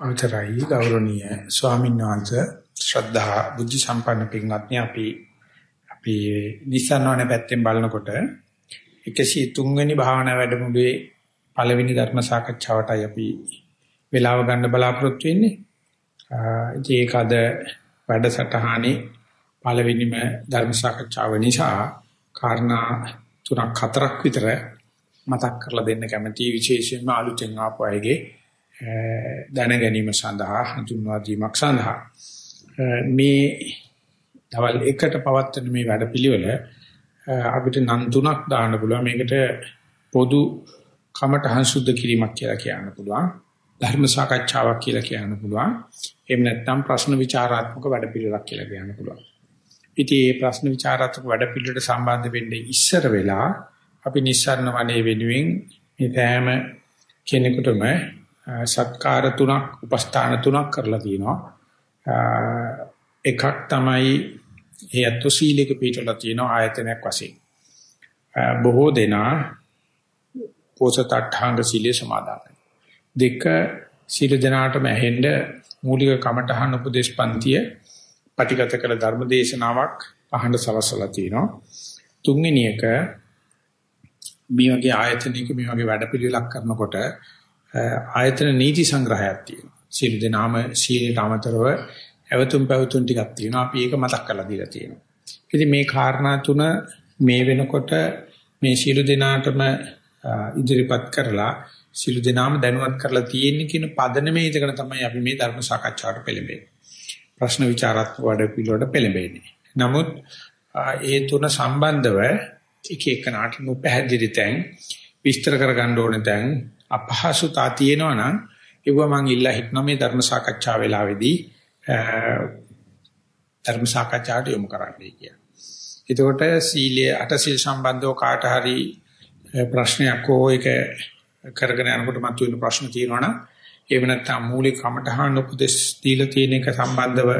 අවතරයි ගෞරවනීය ස්වාමීන් වහන්සේ ශ්‍රද්ධා බුද්ධ සම්පන්න පින්වත්නි අපි අපි නිසනවනේ පැත්තෙන් බලනකොට 103 වෙනි භාවනා වැඩමුළුවේ පළවෙනි ධර්ම සාකච්ඡාවටයි අපි වෙලාව ගන්න බලාපොරොත්තු වෙන්නේ. ඒක අද වැඩසටහනේ පළවෙනිම ධර්ම සාකච්ඡාව නිසා කාරණා තුනක් හතරක් විතර මතක් කරලා දෙන්න කැමතියි විශේෂයෙන්ම අලුතෙන් ආපු අයගේ දැන ගැනීම සඳහා හඳුන්වා දීමක් සඳහා. මේ දවල් එකට පවත්වන මේ වැඩපිළිවෙල අපිට නම් තුනක් දාන්න පුළුවන්. මේකට පොදු කමටහන් සුද්ධ කිරීමක් කියලා කියන්න පුළුවන්. ධර්ම සාකච්ඡාවක් කියලා කියන්න පුළුවන්. එහෙම නැත්නම් ප්‍රශ්න විචාරාත්මක වැඩපිළිවෙලක් කියලා කියන්න පුළුවන්. ඉතින් මේ ප්‍රශ්න විචාරාත්මක වැඩපිළිවෙලට සම්බන්ධ වෙන්නේ ඉස්සර වෙලා අපි නිස්සාරණ වනේ වෙනුවෙන් මේ තෑම කෙනෙකුටම සත්කාර තුනක් උපස්ථාන තුනක් කරලා තියෙනවා. එකක් තමයි හේතු සීලයක පිටලා තියෙන ආයතනයක් වශයෙන්. බොහෝ දෙනා පොසතට්ඨාංග සීලය සමාදන්. දෙක සීල දනාටම ඇහෙන්න මූලික කමඨහන් උපදේශ පන්තිය පටිගත කළ ධර්ම දේශනාවක් අහන්න සලසලා තිනවා. තුන්වෙනි එක මේ වගේ ආයතනයක මේ වගේ වැඩපිළිවෙලක් කරනකොට ආයතන නීති සංග්‍රහයක් තියෙනවා. සීල දනාම සීලට අමතරව ඇවතුම් පැවතුම් ටිකක් තියෙනවා. අපි ඒක මතක් කරලා දීලා තියෙනවා. ඉතින් මේ කාරණා තුන මේ වෙනකොට මේ සීල දනාටම ඉදිරිපත් කරලා සීල දනාම දැනුවත් කරලා තියෙන්නේ කියන පදනමේ ඉඳගෙන තමයි අපි මේ ධර්ම සාකච්ඡාවට පෙළඹෙන්නේ. ප්‍රශ්න විචාරාත්මක වැඩ පිළිවෙලට පෙළඹෙන්නේ. නමුත් ඒ තුන සම්බන්ධව එක එක නාට නොපැහැදිලි තැන් විස්තර කරගන්න ඕනේ තැන් අපහසුතා තියෙනවා නම් ඒව මම ඉල්ලා හිටන මේ ධර්ම සාකච්ඡා වෙලාවේදී ධර්ම සාකච්ඡාට යොමු කරන්නයි කියන්නේ. එතකොට සීලය අට සීල් සම්බන්ධව කාට හරි ප්‍රශ්නයක් හෝ ඒක කරගෙන යනකොට මතුවෙන ප්‍රශ්න තියෙනවා නම් ඒව නැත්තම් මූලික කමඨහන් උපදෙස් දීලා තියෙන එක සම්බන්ධව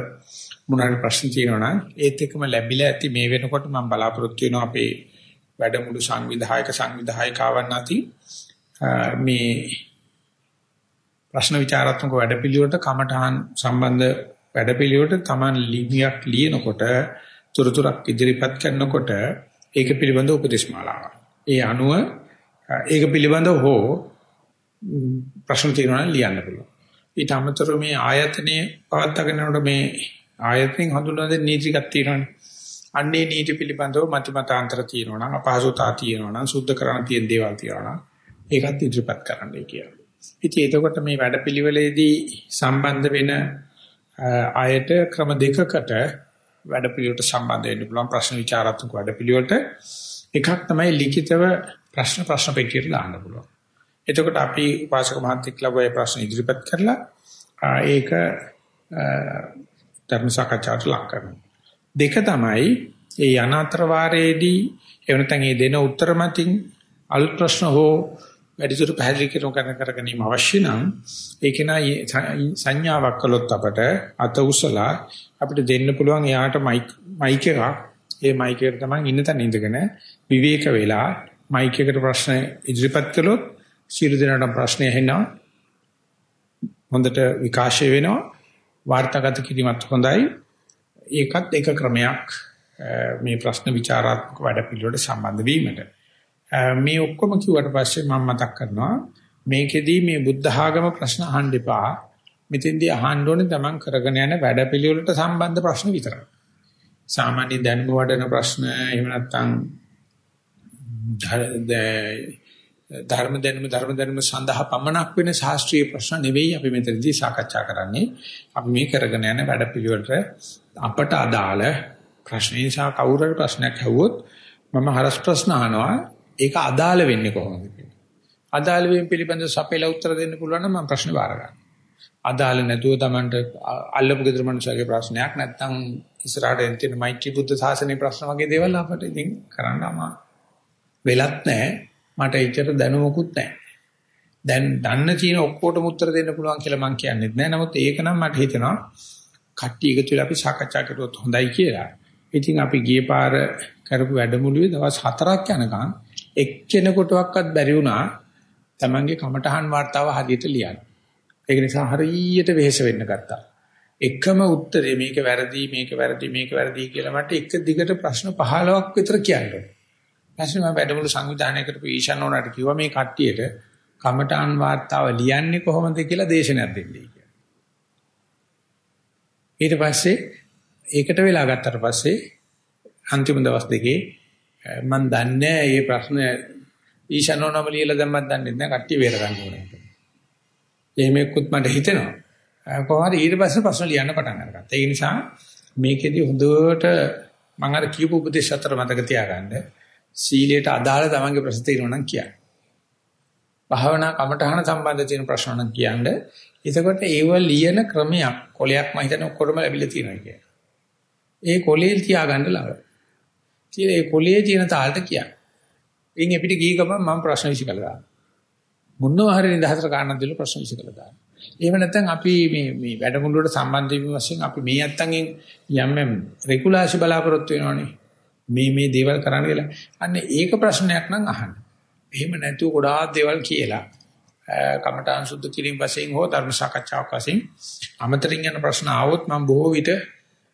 මොනවාරි ප්‍රශ්න තියෙනවා නම් ඒත් එක්කම ලැබිලා ඇති මේ වෙනකොට මම බලාපොරොත්තු වෙනවා අපේ වැඩමුළු සංවිධායක සංවිධායකාවන් අතින් මේ ප්‍රශ්න විචාරාත්මක වැඩපිළිවෙලට කමඨහන් සම්බන්ධ වැඩපිළිවෙලට Taman ලිපියක් ලියනකොට තුරතුරක් ඉදිරිපත් කරනකොට ඒක පිළිබඳ උපදේශමාලාවක්. ඒ අනුව ඒක පිළිබඳව හෝ ප්‍රශ්න තියෙනවා ලියන්න පුළුවන්. ඊට අමතරව මේ ආයතනයේ පවත්වාගෙන යනකොට මේ ආයතනෙන් හඳුන්වන නීතියක් තියෙනවානේ. අන්නේ නීති පිළිබඳව මතිමතාන්තර තියෙනවා නම් අපහසුතා තියෙනවා නම් සුද්ධ කරන්න තියෙන දේවල් තියෙනවා නම් ඒකත් ඉදිරිපත් කරන්නයි කියලා. ඉතින් එතකොට මේ වැඩපිළිවෙලේදී සම්බන්ධ වෙන ආයත ක්‍රම දෙකකට වැඩපිළිවෙලට සම්බන්ධ වෙන්න පුළුවන් ප්‍රශ්න විචාරාත්මක වැඩපිළිවෙලට එකක් තමයි ලිඛිතව ප්‍රශ්න ප්‍රශ්න පෙට්ටියට දාන්න පුළුවන්. එතකොට අපි වාචක මහත්ෙක් ලබුවේ ප්‍රශ්න ඉදිරිපත් කරලා ඒක ධර්ම සාකච්ඡාවට ලක් කරනවා. දෙක තමයි ඒ අනාතර වාරයේදී එවනතන් ඒ දෙන උත්තර මතින් අලුත් ප්‍රශ්න හෝ වැඩිදුර පැහැදිලි කිරීම කරන කර ගැනීම අවශ්‍ය නම් ඒක නයි සංඥාවක් කළොත් අපට අත උසලා අපිට දෙන්න පුළුවන් එයාට මයික් මයික් එකක්. ඒ මයික් එකට තමයි ඉන්න තැන ඉඳගෙන විවේක වෙලා මයික් එකට ප්‍රශ්න ඉදිරිපත් කළොත් සියලු දෙනාට ප්‍රශ්න ඇහෙනවා. හොඳට විකාශය වෙනවා. වාර්තාගත කිරීමත් හොඳයි. ඒකත් එක ක්‍රමයක් මේ ප්‍රශ්න විචාරාත්මක වැඩ පිළිවෙලට සම්බන්ධ වීමට. මේ ඔක්කොම කිව්වට පස්සේ මම මතක් කරනවා මේකෙදී මේ බුද්ධ ආගම ප්‍රශ්න අහන්න එපා. මෙතෙන්දී අහන්න ඕනේ තමන් කරගෙන යන වැඩපිළිවෙලට සම්බන්ධ ප්‍රශ්න විතරයි. සාමාන්‍ය දැනුම වඩන ප්‍රශ්න එහෙම නැත්නම් ධර්ම දැනුම ධර්ම දැනුම සඳහා පමණක් වෙන ශාස්ත්‍රීය ප්‍රශ්න නෙවෙයි අපි මෙතනදී සාකච්ඡා කරන්නේ. අපි මේ කරගෙන යන වැඩපිළිවෙලට අපට අදාළ ප්‍රශ්න නිසා කවුරු හරි ප්‍රශ්නයක් ඇහුවොත් මම හරස් ප්‍රශ්න අහනවා ඒක අදාළ වෙන්නේ කොහොමද කියලා. අදාළ වීම පිළිබඳව සපේලා උත්තර දෙන්න පුළුවන් නම් මම ප්‍රශ්න බාර ගන්නවා. අදාළ නැතුව Tamanට අල්ලපු ගෙදර මනුස්සයගේ ප්‍රශ්නයක් නැත්නම් ඉස්සරහට එන තියෙන මෛත්‍රී බුද්ධ ශාසනයේ ප්‍රශ්න වගේ දේවල් අපට ඉතින් කරන්න අමා වෙලත් නැහැ. මට එච්චර දැනුමකුත් නැහැ. දැන් දන්න තියෙන ඔක්කොටම උත්තර දෙන්න පුළුවන් කියලා මම කියන්නේ නැහැ. නමුත් ඒක නම් මට හිතෙනවා කට්ටිය එකතු වෙලා අපි සාකච්ඡා කරුවොත් හොඳයි කියලා. ඉතින් අපි ගියේ පාර කරපු වැඩමුළුවේ දවස් 4ක් යනකම් එක්කෙනෙකුටවත් බැරි වුණා තමන්ගේ කමටහන් වார்த்தාව හරියට ලියන්න. ඒක නිසා හරියට වෙහෙස වෙන්න ගත්තා. එකම උත්තරේ මේක වැරදි මේක වැරදි මේක වැරදි කියලා මට එක දිගට ප්‍රශ්න 15ක් විතර කියන්න ඕනේ. ප්‍රශ්න මම වැඩමුළු සංවිධානය කරපු ඊෂාන් ඕනට කිව්වා මේ කට්ටියට කමටහන් වார்த்தාව ලියන්නේ කොහොමද කියලා දේශනයක් දෙන්නයි කියලා. ඊට පස්සේ ඒකට වෙලා ගත්තට පස්සේ අන්තිම දවස් දෙකේ මම දන්නේ මේ ප්‍රශ්න ඊශානෝනම ලියලා දැම්මත් දන්නේ නැහැ කට්ටිය බේර ගන්න ඕනේ. එහෙම එක්කුත් මට හිතෙනවා. කොහොමද ඊට පස්සේ ප්‍රශ්න ලියන්න පටන් අරගත්තා. ඒ නිසා මේකෙදි හොඳට මම අර කියපු උපදේශ අතර මතක තියාගන්න. සීලයට අදාළ තමන්ගේ ප්‍රශ්න තියෙනවා නම් කියන්න. භාවනා කමඨහන සම්බන්ධ තියෙන ප්‍රශ්න නම් කියන්න. එතකොට ඒව ලියන ක්‍රමයක් කොලයක් මම හිතන්නේ ඔක්කොම ලැබිලා තියෙනවා කියලා. ඒ කොලේ තියාගන්න ළඟ. ඉතින් ඒ කොලේ තියෙන තාලට කියන්න. ඉන් අපිට ගිය ගමන් මම ප්‍රශ්න විසි කළා. මොනවා හරි නිදහසට කාරණා දෙල ප්‍රශ්න විසි කළා දාන්න. එහෙම නැත්නම් අපි මේ මේ වැඩමුළුවට සම්බන්ධ වීම වශයෙන් අපි මේ අත්තන්ගෙන් යම් යම් රෙගුලාසි බලාපොරොත්තු වෙනවනේ. මේ මේ දේවල් කරන්න කියලා. අන්න ඒක ප්‍රශ්නයක් නම් අහන්න. එහෙම නැතුව ගොඩාක් දේවල් කියලා කමඨාන් සුද්ධ කිරීම වශයෙන් හෝ ධර්ම සාකච්ඡාවක් වශයෙන් අමතරින් යන ප්‍රශ්න ආවොත් මම බොහෝ විට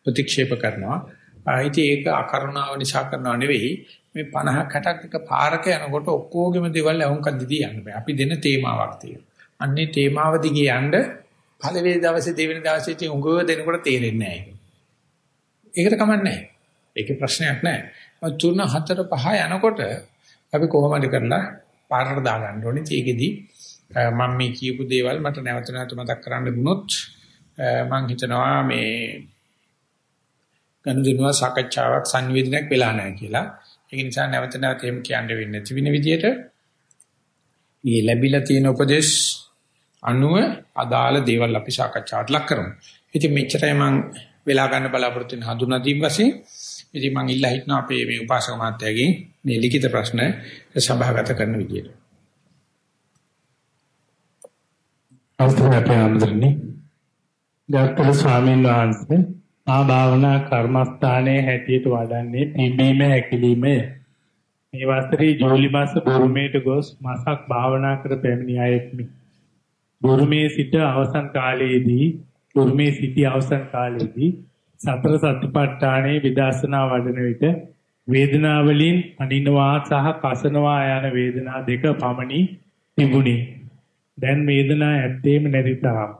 ප්‍රතික්ෂේප කරනවා. ආයිති ඒක අකරුණාව නිසා කරනව නෙවෙයි මේ 50 60ක් එක පාරක යනකොට ඔක්කොගෙම දේවල් අහුම්කන් දිදී යන්න බෑ. අපි දෙන තේමාවක් තියෙනවා. අන්නේ තේමාව දිගේ යන්න පළවෙනි දවසේ දෙවෙනි දවසේ ඉතින් උඟව දෙනකොට තේරෙන්නේ නැහැ ඒක. ඒකට කමක් නැහැ. ඒකේ ප්‍රශ්නයක් නැහැ. මම තුන හතර පහ යනකොට අපි කොහොමද කරලා පාරට දාගන්න ඕනේ. ඒකෙදි මම මේ කියපු දේවල් මට නැවත නැවත මතක් කරන්න වුණොත් මම හිතනවා මේ ගනුදෙනුව සාකච්ඡාවක් සංවේදනයක් වෙලා නැහැ කියලා. ඒක නිසා නැවත නැවත එහෙම කියන්න වෙන්නේ නැති වෙන විදිහට මේ ලැබිලා තියෙන උපදේශ අනුව අදාළ දේවල් අපි සාකච්ඡාවට ලක් කරමු. ඉතින් මෙච්චරයි මම වෙලා ගන්න බලාපොරොත්තු වෙන හඳුනා දීම වශයෙන් ඉතින් මම ඉල්ලා හිටනවා අපේ මේ උපාසක මහත්තයාගෙන් මේ ලිඛිත ප්‍රශ්න සභාගත කරන විදියට. අවසරයි අපේ ආමඳුරනි. ගෞතම ස්වාමීන් වහන්සේ ආ භාවනා කර්මස්ථානයේ හැටියට වඩන්නේ පිම්බීම හැකිලිමය. මේ වසරේ ජූලි මාස බුරුමේට ගොස් මාසක් භාවනා කර පැමිණි අයෙක්මි. බුරුමේ සිට අවසන් කාලයේදී බුරුමේ සිටි අවසන් කාලයේදී සතර සතිපට්ඨානයේ විදර්ශනා වඩන විට වේදනාවලින් අනිනවා සහ කසනවා යන වේදනා දෙක පමණි තිබුණි. දැන් වේදනා ඇත්තේම නැති තරම්.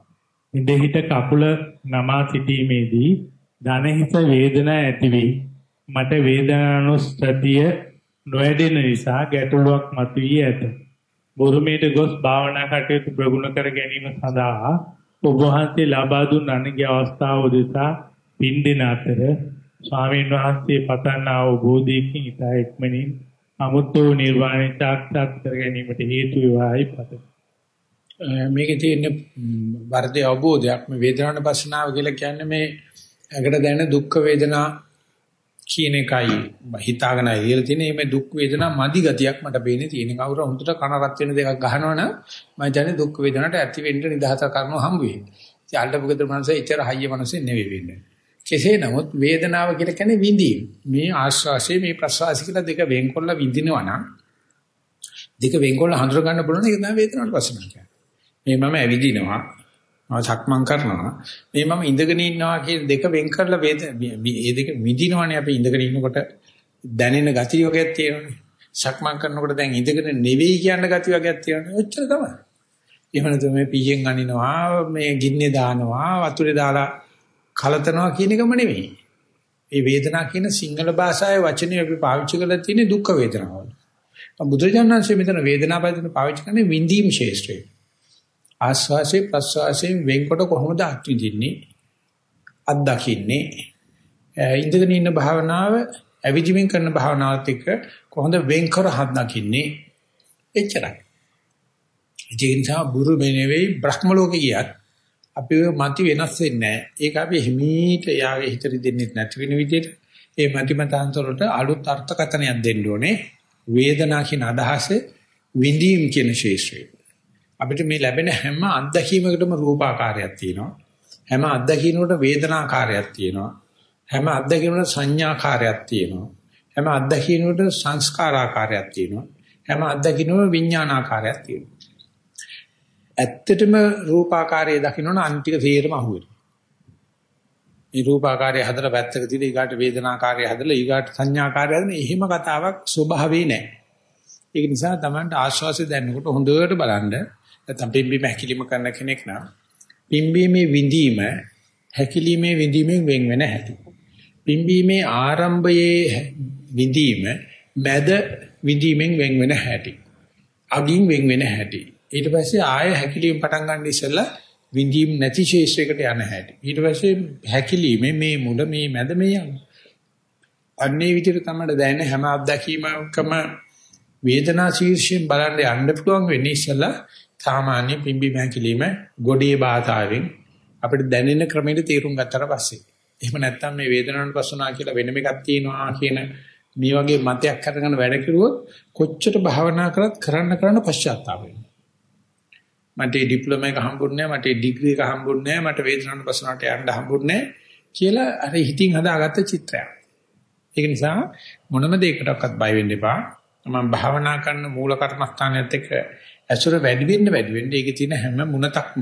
ඉඳහිට කකුල නමා සිටීමේදී ධනහිත වේදනා ඇතිවේ. මට වේදනානුස්සතිය නොවැඩෙන නිසා ගැටලුවක් මතුවී ඇත. බුරුමේට ගොස් භාවනා කටයුතු ප්‍රගුණ කර ගැනීම සඳහා ඔබ වහන්සේ ලබා දුන් අනගිය අවස්ථාව උදෙසා පින්දින අතර ස්වාමීන් වහන්සේ පතන්නා වූ බෝධියකින් ඉතා එක්මනින් අමුතු නිර්වාණය සාක්ෂාත් කර ගැනීමට හේතු වේවායි පතමි. මේකේ තියෙන වර්ධේ අවබෝධයක් මේ වේදනාන පස්සනාව කියලා කියන්නේ මේ ඇඟට දැනෙන දුක් වේදනා කියන එකයි හිතාගෙන ඉහළ තියෙන මේ දුක් වේදනා මදි ගතියක් මට පේන්නේ තියෙන කවුරු හොඳට කන රත් වෙන දෙකක් ගහනවනම් මම කියන්නේ දුක් වේදනට ඇති වෙන්න නිදහස කරනව හම්බ වෙන්නේ. ඉතින් අල්ලපුගත මනස එච්චර හයිය මනසේ නෙවෙයි වෙන්නේ. කෙසේ නමුත් වේදනාව කියලා කියන්නේ විඳීම. මේ ආශ්වාසය මේ ප්‍රශ්වාසය කියලා දෙක වෙන්කොල්ල විඳිනවා නම් දෙක වෙන්කොල්ල හඳුර ගන්න බලන එක තමයි වේදනාවට පස්සම කියන්නේ. මේ මම ඇවිදිනවා මම සක්මන් කරනවා. මේ මම ඉඳගෙන ඉන්නවා කියන දෙක වෙන් කරලා වේද මේ දෙක විඳිනවනේ අපි ඉඳගෙන ඉන්නකොට. දැනෙන ගතිය වගේක් තියෙනවනේ. සක්මන් කරනකොට දැන් ඉඳගෙන නෙවෙයි කියන ගතිය වගේක් තියෙනවනේ. ඔච්චර තමයි. එහෙම නැත්නම් මේ පීයෙන් අනිනවා මේ ගින්නේ දානවා වතුරේ දාලා කලතනවා කියන එකම නෙවෙයි. මේ වේදනාව කියන සිංහල භාෂාවේ වචනේ අපි පාවිච්චි කරලා තියෙන්නේ දුක් වේදනාවල. බුදුරජාණන් ශ්‍රී මෙතන වේදනාව පදින පාවිච්චි කරන්නේ විඳීම් ශේෂ්ත්‍රය ආස්වාසේ ප්‍රස්වාසයෙන් වෙන්කොට කොහොමද අත්විඳින්නේ? අත්දකින්නේ ඉඳගෙන ඉන්න භාවනාව අවිජිමින් කරන භාවනාවත් එක්ක කොහොමද වෙන්කර හත්දකින්නේ එච්චරයි. ඒ නිසා බුරු මෙනෙවෙයි බ්‍රහ්ම ලෝකේ ගියත් අපි මන්ති වෙනස් වෙන්නේ නැහැ. ඒක අපි හිමීට යාගේ හිතට දෙන්නේ නැති වෙන විදිහට. ඒ මතිමතාන්තරවලට අලුත් අර්ථකථනයක් දෙන්න ඕනේ. වේදනා කියන අදහස විඳීම් කියන ශේෂ්ත්‍රය. අපිට මේ ලැබෙන හැම අත්දැකීමකටම රූපාකාරයක් තියෙනවා. හැම අත්දැකීමකට වේදනාකාරයක් තියෙනවා. හැම අත්දැකීමකට සංඥාකාරයක් තියෙනවා. හැම අත්දැකීමකට සංස්කාරාකාරයක් තියෙනවා. හැම අත්දැකීමකම විඥානාකාරයක් තියෙනවා. ඇත්තටම රූපාකාරයේ දකින්නොන අන්තික තේරම අහුවෙනවා. මේ රූපාකාරය හදලා පැත්තක තියලා ඊගාට වේදනාකාරය හදලා ඊගාට සංඥාකාරය හදලා එහෙම කතාවක් ස්වභාවේ නැහැ. ඒක නිසා Tamanට ආශ්වාසය දැනනකොට හොඳට බලන්න නැත්නම් පිම්බීම හැකිලිම කරන කෙනෙක් නම් පිම්බීමේ විඳීම හැකිලිමේ විඳීමෙන් වෙන් වෙන හැටි. පිම්බීමේ ආරම්භයේ විඳීම මැද විඳීමෙන් වෙන් වෙන හැටි. අගින් වෙන් වෙන හැටි. ඊට පස්සේ ආය හැකිලිම පටන් ගන්න ඉස්සෙල්ලා විඳීම් නැති ශේෂයකට යන හැටි. ඊට පස්සේ හැකිලිමේ මේ මුල මේ මැද මේ යන. අන්නේ විදිහට තමයි දැනෙන හැම අත්දැකීමකම වේදනා ශීර්ෂයෙන් බලන්න යන්න පුළුවන් වෙන්නේ ඉස්සෙල්ලා සාමාන්‍ය පිම්බි මහැකිලිම ගොඩේ භාෂාවෙන් අපිට දැනෙන ක්‍රමයට තේරුම් ගත්තට පස්සේ. එහෙම නැත්නම් මේ වේදනාවන් පස්සනා කියලා වෙනම එකක් තියෙනවා කියන මේ වගේ මතයක් අරගෙන වැඩ කෙරුවොත් කොච්චර භාවනා කරත් කරන්න කරන්න පශ්චාත්තාප වෙනවා. මට ඩිප්ලෝමා එක හම්බුන්නේ නැහැ, මට ඩිග්‍රී එක හම්බුන්නේ නැහැ, මට වේදනාවන් පස්සනාට යන්න හම්බුන්නේ නැහැ කියලා අර හිතින් හදාගත්ත චිත්‍රයක්. ඒක නිසා මොනම දෙයකටවත් බය වෙන්න එපා. මම භාවනා කරන මූල කර්මස්ථානයත් එක්ක ඇසුර වැඩි වෙන්න වැඩි වෙන්න ඒකේ තියෙන හැම මුණතක්ම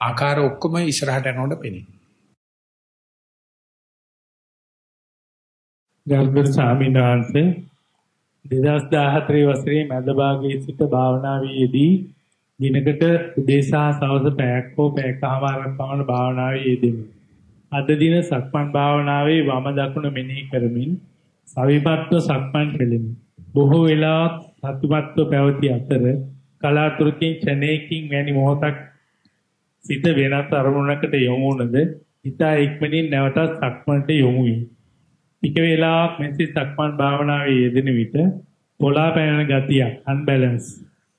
ආකාර ඔක්කොම ඉස්සරහට යනකොට පෙනේ. ගල්බර ස්වාමීන් වහන්සේ 2014 වසරේ මැද භාගයේ සිට භාවනාවේදී දිනකට උදේසා සවස පැයක් හෝ පැයකමාරක් පමණ භාවනාවේ යෙදෙමි. අද දින සක්මන් භාවනාවේ වම දකුණ මෙනෙහි කරමින් සවිපත්ව සක්මන් කෙලෙමි. බොහෝ වෙලාවක් සතුටත්ව පැවති අතර කලාතුරකින් ක්ෂණයකින් වැනි මොහොතක් සිත වෙනත් අරමුණකට යොමු වුණද හිතා ඉක්මනින් නැවතත් සක්මන්ට යොමු වී. ටික වේලාවක් මෙසේ සක්මන් භාවනාවේ යෙදෙන විට පොළා පැනන ගතිය අන්බැලන්ස්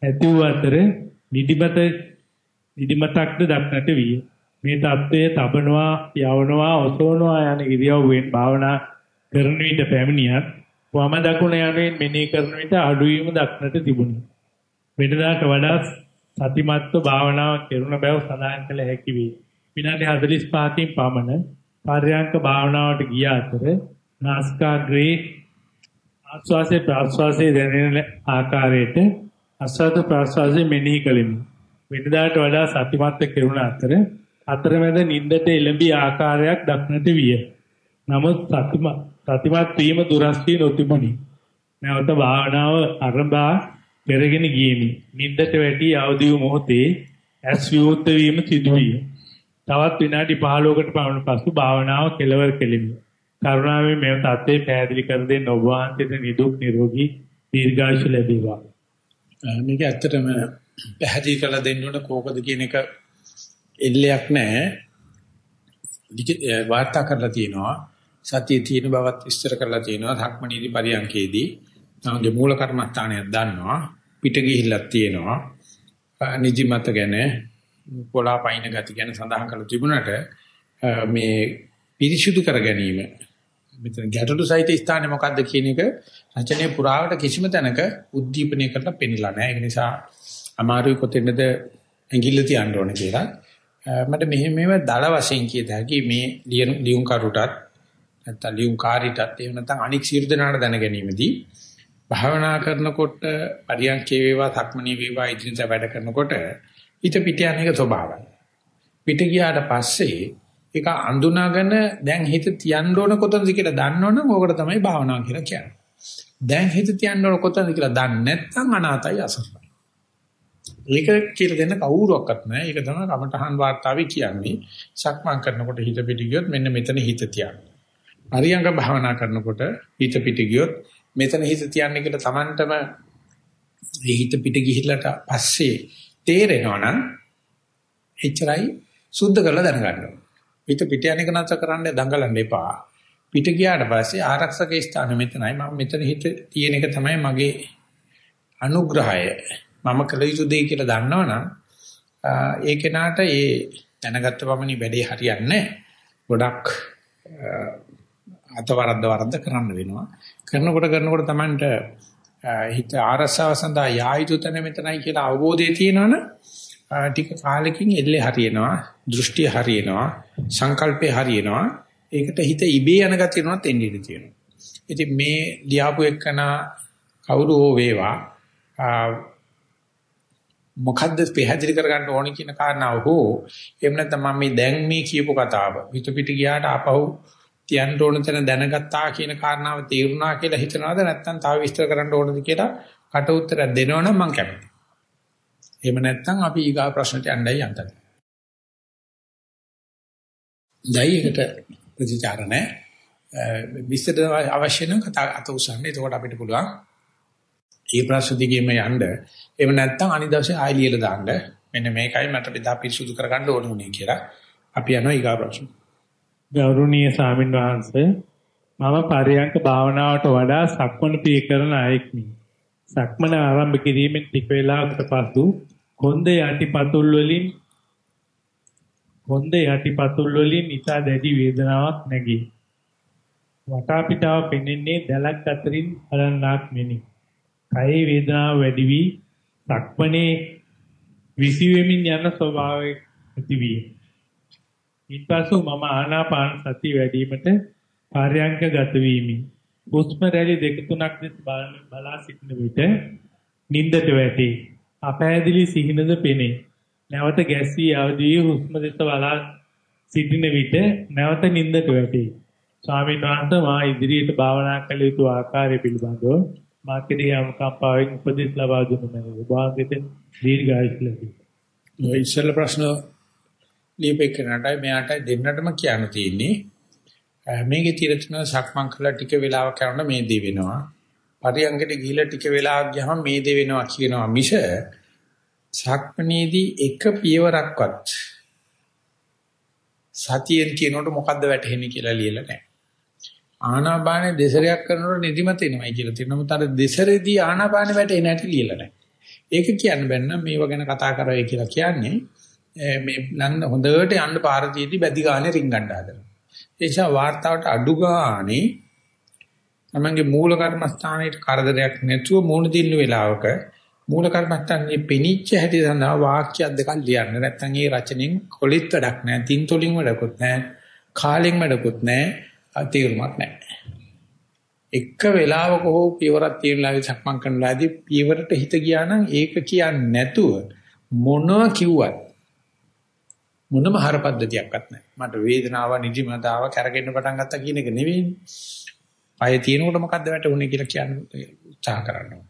ඇති වූ අතර නිදිමත නිදිමතක්ද දක්නට විය. මේ தත්ත්වය තබනවා යවනවා ඔසවනවා යන ඉරියව්වෙන් භාවනා කරන විට පැමිණියත් වම දකුණ යනුවෙන් මෙනෙහි කරන විට අඩුවීම දක්නට තිබුණා. වෙනදාට වඩා සතිමත්ව භාවනාව කෙරුණ බව සඳහන් කළ හැකි වේ. විනාඩි 45කින් පමණ පර්යංක භාවනාවට ගිය අතර නාස්කාග්‍රේ ආස්වාසේ ප්‍රාස්වාසේ දැනෙන ආකාරයට අසත ප්‍රාස්වාසේ මෙනෙහි කළෙමි. වෙනදාට වඩා සතිමත්ව කෙරුණ අතර අතරමැද නිින්දට එළඹි ආකාරයක් දක්නට විය. නමුත් සතිමත් වීම දුරස් වී නොතිබුණි. නැවත භාවනාව ආරම්භා පෙරගෙන ගියෙමි. නිින්දට වැටි අවදි වූ මොහොතේ ඇස් විවුර්ත වීම සිදුවිය. තවත් විනාඩි 15කට පමණ පසු භාවනාව කෙලවර කෙලිමි. කරුණාවෙන් මේ தත්ත්වය පැහැදිලි කර දෙන්න ඔබ වහන්සේට නිදුක් නිරෝගී දීර්ඝායුෂ ලැබේවා. මේක ඇත්තටම පැහැදිලි කරලා දෙන්න ඕන කෝකද කියන එක එල්ලයක් නැහැ. වාර්තා කරලා තියෙනවා. සතිය තියෙන බවත් විස්තර කරලා තියෙනවා. ධක්මනීති පරියන්කේදී තමගේ මූල කර්මස්ථානයක් දන්නවා. පිට ගිහිල්ලක් තියෙනවා. නිදිමත ගැන පොළා පයින් ගති ගැන සඳහන් කරලා තිබුණාට මේ පිරිසුදු කර ගැනීම මෙතන ගැටලු සහිත ස්ථානේ මොකද්ද කියන එක රචනයේ පුරාවට කිසිම තැනක උද්දීපනය කරලා පෙන්නලා නැහැ. ඒ නිසා අමාරුයි කොතැනද ඇඟිල්ල තියන්න ඕනේ කියලා. මට මෙහෙම මේව දල වශයෙන් කියත හැකි මේ ලියුම් කරුටත් නැත්නම් ලියුම් කාරීටත් එහෙම නැත්නම් අනික් සියලු දෙනාට දැන ගැනීමදී භාවනා කරනකොට පරියන්කේ වේවා සක්මණේ වේවා ඉදිරියට වැඩ කරනකොට හිත පිට යන එක ස්වභාවයි. පිට ගියාට පස්සේ ඒක අඳුනාගෙන දැන් හිත තියන්න ඕන කොතනද කියලා දන්නවනම් ඕකට තමයි භාවනාව කියලා කියන්නේ. දැන් හිත තියන්න ඕන කොතනද කියලා දන්නේ නැත්නම් අනාතයි අසරණයි. ඒක කියලා දෙන්න කවුරුවක්වත් නැහැ. ඒක තමයි කමඨහන් වාර්තාවේ කියන්නේ. සක්මන් කරනකොට හිත පිට ගියොත් මෙන්න මෙතන හිත තියන්න. පරියංග භාවනා කරනකොට හිත පිට ගියොත් මෙතන හිත තියන්නේ කියලා Tamanටම මේ හිත පිට ගිහිල්ලාට පස්සේ තේරෙනවනම් එච්චරයි සුද්ධ කරලා දැනගන්න හිත පිට යන එක නැතර කරන්න දඟලන්න එපා. පිට ගියාට පස්සේ ආරක්ෂක ස්ථාන මෙතනයි මම මෙතන හිත තියෙන එක තමයි මගේ අනුග්‍රහය. මම කළ යුතු දෙය කියලා දන්නවනම් ඒ කෙනාට ඒ දැනගත්ත පමණි වැඩේ හරියන්නේ ගොඩක් අතවරද්ද වරද්ද කරන්න වෙනවා. කරනකොට කරනකොට Tamanට හිත ආරසාව සඳහා යායුතු තැන මෙතනයි කියලා අවබෝධය තියෙනවනේ ටික කාලෙකින් එල්ලේ හරියනවා දෘෂ්ටි හරියනවා සංකල්පේ හරියනවා ඒකට හිත ඉබේ යන ගතියනොත් එන්නේ ඉඳී තියෙනවා ඉතින් මේ ලියාපු එක්කන කවුරු හෝ වේවා මොකද්ද පැහැදිලි කරගන්න ඕනේ කියන කාරණාව හෝ එහෙම නැත්නම් මම මේ දැන් මේ කියපු කතාව පිට පිට ගියාට ආපහු තියන්න ඕන තැන දැනගත්තා කියන කාරණාව තේරුණා කියලා හිතනවද නැත්නම් තව විස්තර කරන්න ඕනද කියලා කට උත්තර දෙනවනම් මම කැමතියි. එහෙම නැත්නම් අපි ඊගා ප්‍රශ්නට යන්නයි යන්තම්. දැයිකට ප්‍රතිචාර නැහැ. විස්තර අවශ්‍ය නම් කතා අත උසන්නේ. එතකොට අපිට පුළුවන් මේ ප්‍රශ්න දිගේම යන්න. එහෙම නැත්නම් අනිත් දවසේ ආයෙ ලියලා දාන්න. මෙන්න මේකයි මට බෙදා පිරිසුදු කරගන්න ඕන උනේ කියලා. අපි යනවා ඊගා ප්‍රශ්න. ගෞරවනීය ස්වාමින් වහන්සේ මම පරියංක භාවනාවට වඩා සක්මන පිය කරන අයෙක්මි. සක්මන ආරම්භ කිරීමෙන් ටික වේලාවකට පසු කොන්ද යටිපතුල් වලින් කොන්ද යටිපතුල් වලින් ඉතා දැඩි වේදනාවක් නැගී. වටා පිටාව පෙනෙන්නේ දැලක් අතරින් බලන්නක් මෙනි. කයේ වේදනාව වැඩි වී සක්මනේ විසිවෙමින් යන ස්වභාවයක් ඇති වී. ඊපසු මම ආනාපාන සතිය වැඩිවීමට කාර්යංක ගත වීමි. හුස්ම රැලි දෙක තුනක් දෙස බලා සිටින විට නිින්දට වැටේ. අපෑදිලි සිහිනද පෙනේ. නැවත ගැස්සී අවදි හුස්ම දෙස බලා සිටින විට නැවත නිින්දට වැටේ. ස්වාමීන් වහන්සේ මා ඉදිරියට භාවනා කළ යුතු ආකාරය පිළිබඳව මා කෙරෙහි අනුකම්පාවෙන් උපදෙස් ලබා දුන්නු මැනවි. වාග්ගෙත දීර්ඝායුෂ ලැබේ. ඔය ඉස්සෙල්ල ප්‍රශ්න ලියපෙන්නටයි මෙයාටයි දෙන්නටම කියන්න තියෙන්නේ. මේකේ තිර තියෙන සක්මන් කළා ටික වෙලාවක් කරනකොට මේ දේ වෙනවා. පරියංගට ගිහිල්ලා ටික වෙලාවක් ගියාම මේ දේ වෙනවා කියනවා මිස සක්මනේදී එක පියවරක්වත් සතියෙන් කියනකොට මොකද්ද වැටහෙන්නේ කියලා ලියලා නැහැ. ආනාපානේ දෙසරයක් කරනකොට නිදිමත එනවයි කියලා තියෙනවා. මොකද අර දෙසරේදී ආනාපානේ වැටෙන්නේ නැටි ලියලා නැහැ. ඒක කියන්න බැන්න මේව ගැන කතා කරවයි කියලා කියන්නේ මේ නන්න හොඳට යන්න පාර තියෙදි බැදි ගානේ රින්ගන්න හදනවා. ඒ නිසා වார்த்தාවට අඩු ගානේ තමන්ගේ මූල කර්මස්ථානයේ කරදරයක් නැතුව මූණ දින්න වෙලාවක මූල කර්මස්ථානයේ පිනිච්ච හැටි සඳහා වාක්‍ය දෙකක් ලියන්න. නැත්නම් ඒ රචනෙන් කොලිත් වැඩක් නැහැ, තින්තොලින් වැඩකුත් නැහැ, කාලෙන් වැඩකුත් නැහැ, අතිරුමක් නැහැ. එක වෙලාවක හෝ පියවරක් තියෙනලාගේ සක්මන් කරනලාදී පියවරට හිත ගියා නම් ඒක කියන්නේ නැතුව මොනවා කිව්වත් මොනම හර පද්ධතියක්වත් නැහැ. මට වේදනාව නිදිමතාව කරගෙන පටන් ගත්තා කියන එක නෙවෙයිනේ. පය තියෙනකොට මොකද්ද වැටුනේ කියලා කියන්න උත්සාහ කරනවා.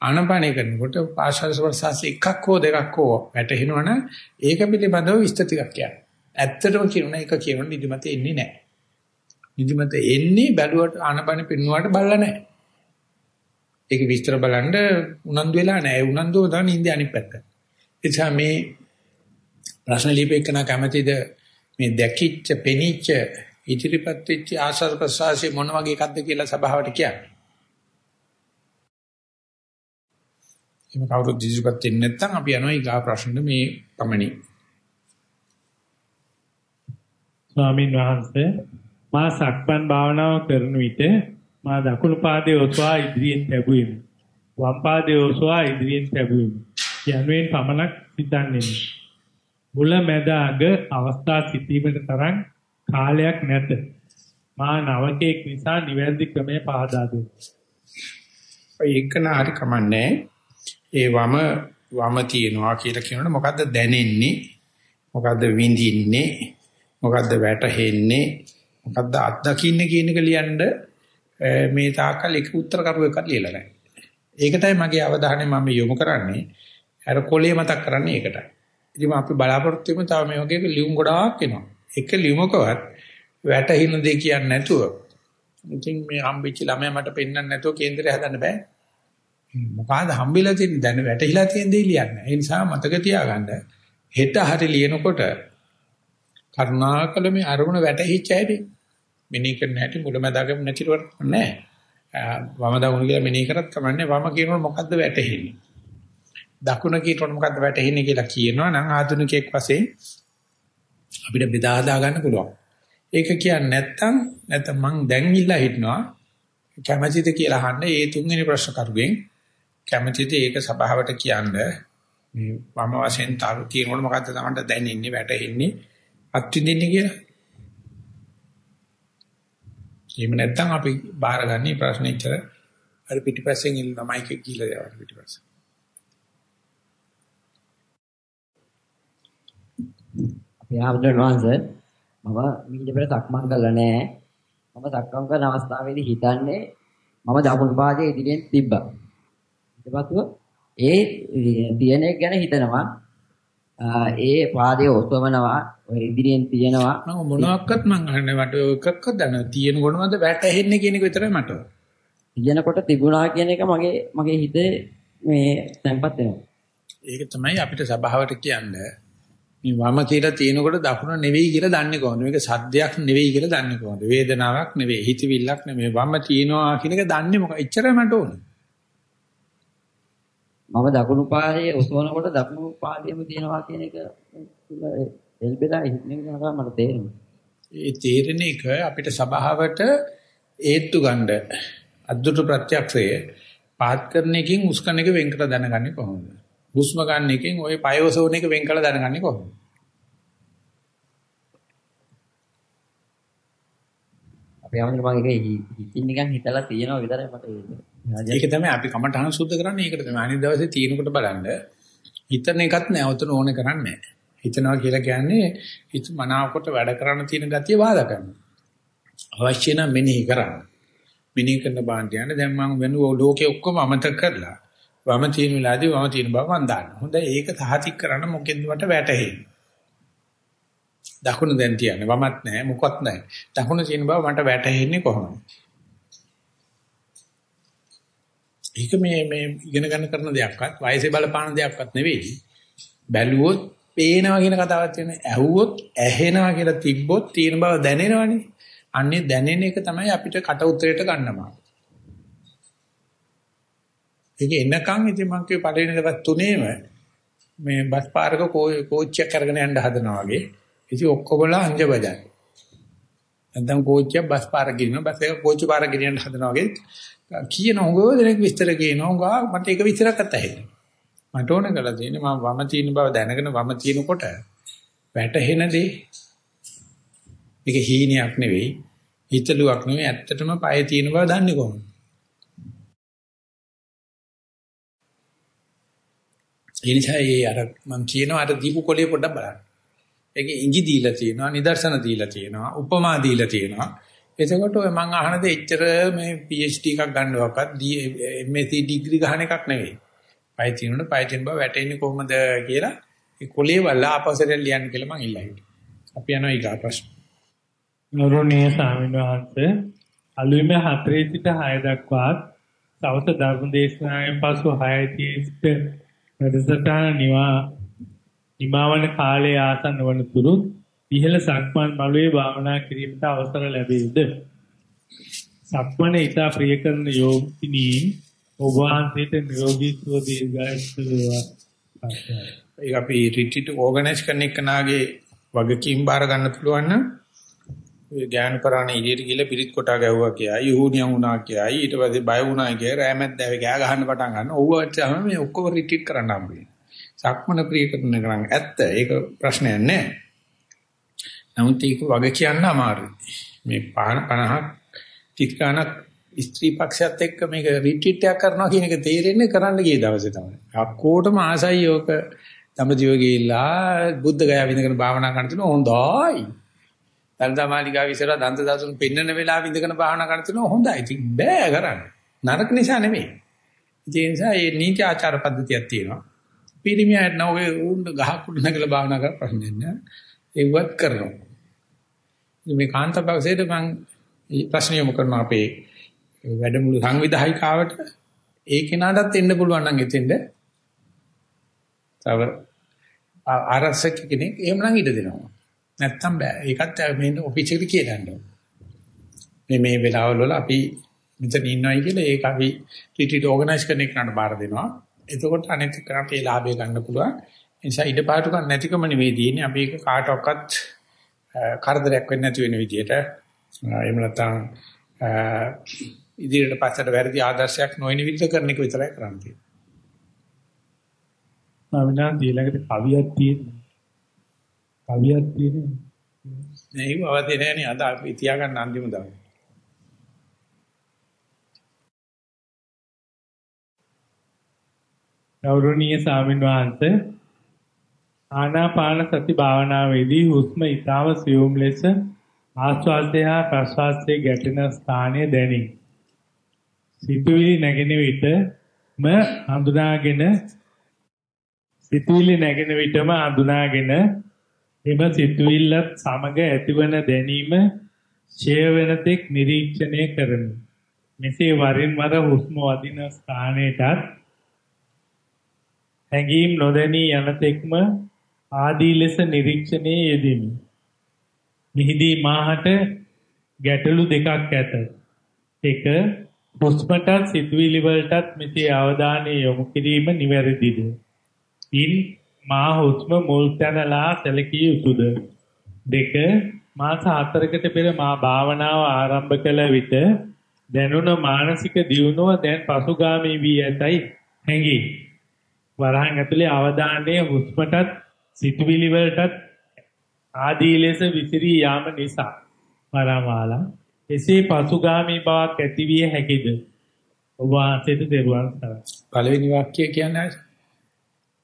ආනපානය කරනකොට ආශ්වාස ප්‍රශ්වාස එකක් හෝ දෙකක් හෝ වැටෙනවනම් ඒක පිළිබඳව විස්තර ටිකක් කියන්න. ඇත්තටම කියනවා එක කියනොත් නිදිමත එන්නේ නැහැ. නිදිමත එන්නේ බැලුවට ආනපාන පින්නුවාට බලලා නැහැ. ඒක විස්තර බලන්න උනන්දු වෙලා නැහැ. උනන්දුව තමයි ඉන්නේ අනිත් පැත්ත. එතන මේ ප්‍රශ්න ලියපෙකන කැමැතිද මේ දැකිච්ච පෙනිච්ච ඉදිරිපත් වෙච්ච ආශාර ප්‍රසආසී මොන වගේ එකක්ද කියලා සභාවට කියන්නේ. එහෙම කවුරුත් ඉදිරිපත් වෙන්නේ නැත්නම් අපි යනවා ඊගා ප්‍රශ්න මේ පමණි. ස්වාමින් වහන්සේ මා සක්මන් භාවනාව කරන විට මා දකුණු පාදයේ ඔසවා ඉදිරියෙන් තැබුවෙමි. වම් පාදයේ ඔසවා ඉදිරියෙන් තැබුවෙමි. යනුවෙන් පමණක් සිතන්නේ. මුල මැද අග අවස්ථා සිටීමට තරම් කාලයක් නැත. මා නවකෙක් නිසා නිවැරදි ක්‍රමය පහදා දෙන්න. ඒකන හරි කමන්නේ. ඒ වම වම තියනවා කියලා කියනකොට මොකද්ද දැනෙන්නේ? මොකද්ද විඳින්නේ? මොකද්ද වැටහෙන්නේ? මොකද්ද අත්දකින්නේ කියන එක ලියන්න මේ තාකල් එක උත්තර කරුව එකක් ලියලා නැහැ. ඒකටයි මගේ අවධානය මම යොමු කරන්නේ. අර කොලේ මතක් කරන්නේ ඒකටයි. ඉතින් අපි බලාපොරොත්තු වෙමු තව මේ වගේ ලියුම් ගොඩාක් එනවා. එක ලියුමකවත් වැටහින දෙය කියන්නේ නැතුව ඉතින් මේ හම්බෙච්ච ළමයා මට පෙන්වන්න නැතුව කේන්දරය හදන්න බෑ. මොකಾದ හම්බෙලා තියෙන දැන වැටහිලා තියෙන දේ ලියන්න. ඒ නිසා මතක තියාගන්න හෙට හරි ලියනකොට කරුණාකර මේ අරමුණ වැටහිච්ච හැටි මෙනෙහි කරන්න හැටි මුලමදාගම නැතිවට නෑ. වම දකුණ කියලා මෙනෙහි කරත් කමන්නේ වම කියනකොට මොකද්ද වැටහෙන්නේ? දකුණ කියනකොට මොකද්ද වැටහෙන්නේ කියලා කියනවා නම් ආධුනිකයෙක් වශයෙන් අපිට බෙදා හදා ගන්න පුළුවන්. ඒක කියන්නේ නැත්තම් නැත්නම් මං දැන් ඉල්ලා හිටනවා කැමැතිද කියලා අහන්න ඒ තුන්වෙනි ප්‍රශ්න කරුගෙන් කැමැතිද ඒක සභාවට කියන්න මේ වම වශයෙන් තව කියනකොට මොකද්ද තමන්ට දැනෙන්නේ වැටහෙන්නේ අත්විඳින්නේ කියලා. එහෙම නැත්නම් අපි බාරගන්නේ ප්‍රශ්නේ ඉතර අර පිටිපස්සෙන් ඉන්න මයික් එක කියලා දෙනවා පිටිපස්සේ. අපේ වහන්සේ මම මීට පෙර සක්මන් කළා නෑ. මම සක්මන් කරන අවස්ථාවේදී හිතන්නේ මම දකුණු පාදයේ ඉදිරියෙන් තිබ්බා. ඊට පස්සෙ ඒ තියෙන එක ගැන හිතනවා. ඒ පාදයේ ඔසවනවා, ඔය ඉදිරියෙන් තියනවා. මම මොනවාක්වත් මං අහන්නේ මට එකක්වත් දන්නේ තියෙනකොට මන්ද වැටෙන්නේ කියන එක විතරයි මට. තියෙනකොට තිබුණා කියන එක මගේ මගේ හිතේ මේ තැම්පත් වෙනවා. ඒක තමයි අපිට සබාවට කියන්නේ. මේ වම කියලා තියෙනකොට දකුණ නෙවෙයි කියලා දන්නේ කොහොමද? මේක සද්දයක් නෙවෙයි කියලා දන්නේ කොහොමද? වේදනාවක් නෙවෙයි, හිතවිල්ලක් නෙවෙයි. වම තියෙනවා කියන එක දන්නේ මොකක්ද? එච්චරයි මට ඕනේ. මම දකුණු පාදයේ ඔසවනකොට දකුණු පාදයේම තියෙනවා කියන එක එල්බෙලා හිටිනවා මට තේරෙනවා. ඒ තේරෙන එක අපිට සබාවට ඒත්තු ගන්න අද්දුට ප්‍රත්‍යක්ෂය පාත් කරන එකකින් උස්කන එක වෙන් කර දැනගන්නේ කොහොමද? හුස්ම ගන්න එකෙන් ওই පයවසෝන එක වෙන් කළ දැනගන්නේ කොහොමද? අපේ අමතක මම ඒක හිතින් නිකන් හිතලා තියෙනවා විතරයි මට ඒක තමයි අපි කමටහන් සුද්ධ කරන්නේ. ඒකට තමයි අනිත් දවසේ තියෙනකොට බලන්න. හිතන එකත් නැවතන ඕනේ කරන්නේ හිතනවා කියලා කියන්නේ හිත මනාවකට වැඩ කරන්න තියෙන ගතිය බාධා කරනවා. අවශ්‍ය නම් මෙනෙහි කරන්න. මෙනෙහි කරන බාන්ට යන දැන් මම වෙන ලෝකේ ඔක්කොම අමතක කරලා වම තියෙන වෙලාවදී වම තියෙන බව මම දන්නවා. හොඳයි ඒක සහතික කරන්න මොකෙන්ද මට වැටහෙන්නේ. දකුණ දැන් තියන්නේ වමත් නැහැ මොකවත් නැහැ. දකුණ තියෙන බව මට වැටහෙන්නේ කොහොමද? ඒක මේ මේ ඉගෙන ගන්න කරන දෙයක්වත් වයසේ බලපාන දෙයක්වත් නෙවෙයි. බැලුවොත් පේනවා කියන කතාවක් තියෙනවා. ඇහුවොත් ඇහෙනවා කියලා තිබ්බොත් තියෙන බව දැනෙනවනේ. අන්නේ දැනෙන එක තමයි අපිට කට උතරයට ගන්නවා. ඒක එනකන් ඉතින් මං කිව්වේ පළවෙනි දවස් තුනේම මේ බස් පාරක කෝච්චියක් අරගෙන යන්න හදනවා වගේ. ඉතින් ඔක්කොමලා අංජ බජයි. නැත්නම් කෝච්චිය බස් පාර ගිරිනවා බස් එක කෝච්චි පාර ගිරින්න හදනවා වගේ කියන උගව දෙනෙක් විස්තර කියනවා උගා මට ඒක විස්තරයක් අතහැරෙන්නේ. මට ඕන කරලා තියෙන්නේ මම වම තියෙන බව දැනගෙන වම තියෙනකොට වැටහෙන දේ මේක හීනයක් නෙවෙයි හිතලුවක් නෙවෙයි ඇත්තටම පය තියෙන බව දන්නේ කොහොමද? ඒ නිසා ඒ අර මම කියනවා අර දීපු කොලේ පොඩ්ඩක් බලන්න. ඒකේ ඉඟි දීලා තියෙනවා, නිදර්ශන දීලා තියෙනවා, උපමා දීලා තියෙනවා. එතකොට ඔය මම අහන දේ එච්චර මේ PhD එකක් ගන්නවක්වත් MSc ඩිග්‍රී ගන්න එකක් නෙවෙයි. පය තියෙනකොට පය තියෙන බව වැටෙන්නේ කොහොමද කියලා ඒ කොලේ වල ආපස්සට ලියන්න කියලා මම ඉල්ලා හිටියා. අපි යනවා ඊගා ප්‍රශ්න. ගෞරවනීය ස්වාමීන් වහන්සේ අලුයම 4 සිට 6 දක්වා සවස ධර්ම දේශනාවෙන් පසු 6 සිට වැඩසටහන නිවා නිමාවන කාලයේ ආසන්න වන තුරු ඉහළ සක්මන් මළුවේ භාවනා කිරීමට අවසර ලැබෙයිද? සක්මන ඊට ප්‍රිය කරන යෝගිනී ඔබ වහන්සේට නිරෝගී සුව දීර්ඝායුෂ වේවා. ඒක අපි රිට්‍රීට් ඕගනයිස් කරන එකනාගේ වගකීම් බාර ගන්න පුළුවන් නම් ඒ ඥාන පරාණ ඉදිරියට ගිහලා පිරිත් කොටා ගැව්වා කියයි යහුනියන් වුණා කියයි ඊට පස්සේ බය වුණා කියයි රෑමැද්දාවේ ගෑ ගහන්න පටන් ගන්න. ඕවට තමයි මේ ඔක්කොම රිට්‍රීට් කරන්න හම්බෙන්නේ. සක්මන ප්‍රිය කරන කරන් ඇත්ත ඒක ප්‍රශ්නයක් නෑ. නමුත් ඒක වග කියන්න අමාරුයි. මේ 50ක් තිස්කානක් ස්ත්‍රී පක්ෂයත් එක්ක මේක රිට්‍රීට් එකක් කරනවා කියන එක තේරෙන්නේ කරන්න ගිය දවසේ තමයි. අක්කෝටම ආසයි යෝක තමදිව ගිහිල්ලා බුද්ධ ගයා විඳගෙන භාවනා කරන තුන හොඳයි. දන්දා මාලිගාව ඉස්සර දන්ත දාසුන් පෙන්නන වෙලාව ඉඳගෙන භාවනා කරන තුන හොඳයි. ඉතින් බෑ කරන්න. නරක නිසා නෙමෙයි. ඒ නිසා මේ නීති ආචාර පද්ධතියක් තියෙනවා. පිරිමියාට නෝගේ උන් ගහ කුඩ නැගලා භාවනා කර ප්‍රශ්නේ නෑ. ඒවත් කරනවා. මේ කාන්තපක්ෂයේද මම ප්‍රශ්න යොමු කරනවා අපේ වැඩමුළු සංවිධායකාවට ඒ කෙනාටත් එන්න පුළුවන් නම් එතෙන්ද තව ආරක්ෂක කෙනෙක් එහෙම නම් ඉඩ දෙනවා. නැත්තම් බෑ. ඒකත් මේ ඔෆිස් එකට කියලා යන්න මේ මේ වෙලාවල් වල අපි මෙතන ඉන්නවයි කියලා ඒක අපි රිට්‍රීට් ඕගනයිස් කරන එකට බාර දෙනවා. එතකොට අනිත් කරාට ඒ ලාභය ගන්න පුළුවන්. ඒ නිසා ඉඩ පාටුකම් නැතිකම නෙවෙයි තියෙන්නේ. අපි ඒක කාටවත් කරදරයක් වෙන්නේ නැති වෙන විදිහට එහෙම නැත්නම් ඉදිරියට පස්සට වැරදි ආදර්ශයක් නොවන විදිහට කරන එක විතරයි කරන්න තියෙන්නේ. මම නම් ඊළඟට කවියක් තියෙනවා. කවියක් තියෙනවා. නේ ඒව අවදි නෑනේ අද අපි තියාගන්න අන්තිම දවසේ. ගෞරවනීය ස්වාමීන් වහන්සේ ආනාපාන සති භාවනාවේදී හුස්ම ඊටව සියුම් ලෙස ආස්වාදය හා ප්‍රස්වාසයේ ගැටෙන ස්ථානය දැනේ. සිතුවිලි නැගෙන විටම හඳුනාගෙන සිතුවිලි නැගෙන විටම හඳුනාගෙන එම සිතුවිල්ලත් සමග ඇතිවන දැනීම ඡය වෙන තෙක් නිරීක්ෂණය කරමි. මෙසේ වරින් වර හුස්ම වදින ස්ථානයටත් හැඟීම් නොදැනී යන තෙක්ම ආදී ලෙස නිරීක්ෂණයේ යෙදෙමි. මිහිදී මාහට ගැටලු දෙකක් ඇත. එක හුස්මටත් සිතුවිලි වලටත් මෙසේ අවධානය යොමු කිරීම නිවැරදිද? ඉන් මා හුස්ම මුල් තැනලා සැලකිය යුතුද? දෙක මාස 4කට පෙර මා භාවනාව ආරම්භ කළ විට දැනුණ මානසික දියුණුව දැන් පසුගාමී වී ඇතයි හැඟේ. වරහන් ඇතුලේ අවධානය හුස්මටත් සිතුවිලි වලටත් ආදී ලෙස විසිරී යාම නිසා වරමාලා එසේ පසුගාමී බවක් ඇතිවිය හැකිද? ඔබ වහන්සේට දරුවන් සරයි. පළවෙනි වාක්‍යය කියන්නේ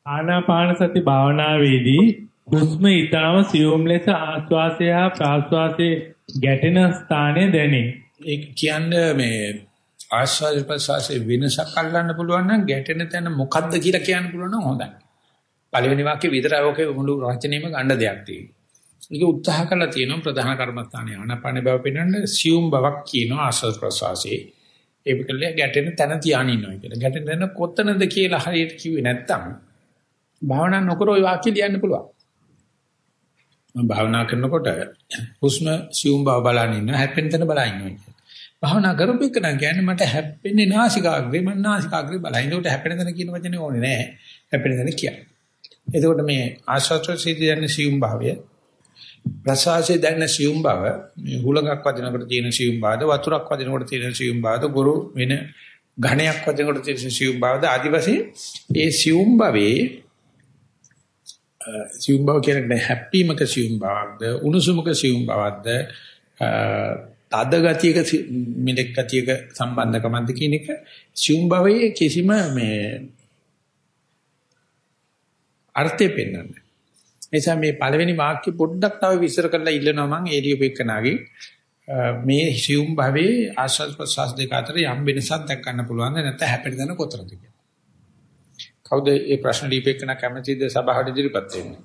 ආනාපාන සති භාවනාවේදී හුස්ම ඊටාම සියුම් ලෙස ආස්වාසය හා ප්‍රාස්වාසයේ ගැටෙන ස්ථානය දැනේ. ඒක කියන්නේ මේ ආස්වාද ප්‍රසවාසයේ වෙනසක් අල්ලන්න පුළුවන් නම් ගැටෙන තැන මොකද්ද කියලා කියන්න පුළුවන් නම් හොඳයි. පළවෙනි වාක්‍ය විතරයි ඔකේ මුළු රචනෙම ගන්න දෙයක් තියෙනවා. ඒක උත්සාහ කරලා තියෙනවා ප්‍රධාන කර්මස්ථානයේ ආනාපාන බව පෙන්වන්න සියුම් බවක් කියනවා ආස්වාද ප්‍රසවාසයේ. ඒක කළේ ගැටෙන තැන තියාගෙන ඉන්නවා කියලා. ගැටෙන තැන කොතනද කියලා හරියට කිව්වේ නැත්තම් භාවනා නොකර ওই වාක්‍ය ලියන්න පුළුවන්. මම භාවනා කරනකොට හුස්ම සියුම් බව බලන ඉන්න හැප්පෙන තැන බලන ඉන්නවා. භාවනා කරපු එක නම් කියන්නේ මට හැප්පෙන්නේ නාසිකාග්‍රේ මම නාසිකාග්‍රේ බලන. ඒකට හැපෙන තැන කියන වචනේ ඕනේ නැහැ. හැපෙන තැන කියන්නේ. එතකොට මේ ආශ්වාස සිද්ධ යන සියුම් භාවය ප්‍රසවාසයේ දැනෙන සියුම් බව මේ හුලඟක් වදිනකොට තියෙන සියුම් බවද වතුරක් වදිනකොට තියෙන සියුම් බවද ගුරු වෙන ඝණයක් වදිනකොට තියෙන සියුම් බවද ආදි වශයෙන් ඒ සියුම් භවයේ සියුම් බව කියන්නේ හැප්පීමක සියුම් බවක්ද උණුසුමක සියුම් බවක්ද තද ගතියක මිලෙක් ගතියක සම්බන්ධකමක්ද කියන එක සියුම් භවයේ කිසිම මේ අර්ථය පෙන්වන්නේ. එනිසා මේ පළවෙනි වාක්‍ය පොඩ්ඩක් තව විස්තර කරලා ඉල්ලනවා මම ඒලියෝපෙක්කනාගේ මේ සියුම් භවයේ ආස්වාද ප්‍රසවාස දෙක අතර යම් වෙනසක් දක්වන්න ගන්න පුළුවන් නැත්නම් හැපෙන දන කොතරද කියලා. කවුද මේ ප්‍රශ්න දීපෙකන කැමැතිද සභාවට ඉදිරිපත් වෙන්නේ?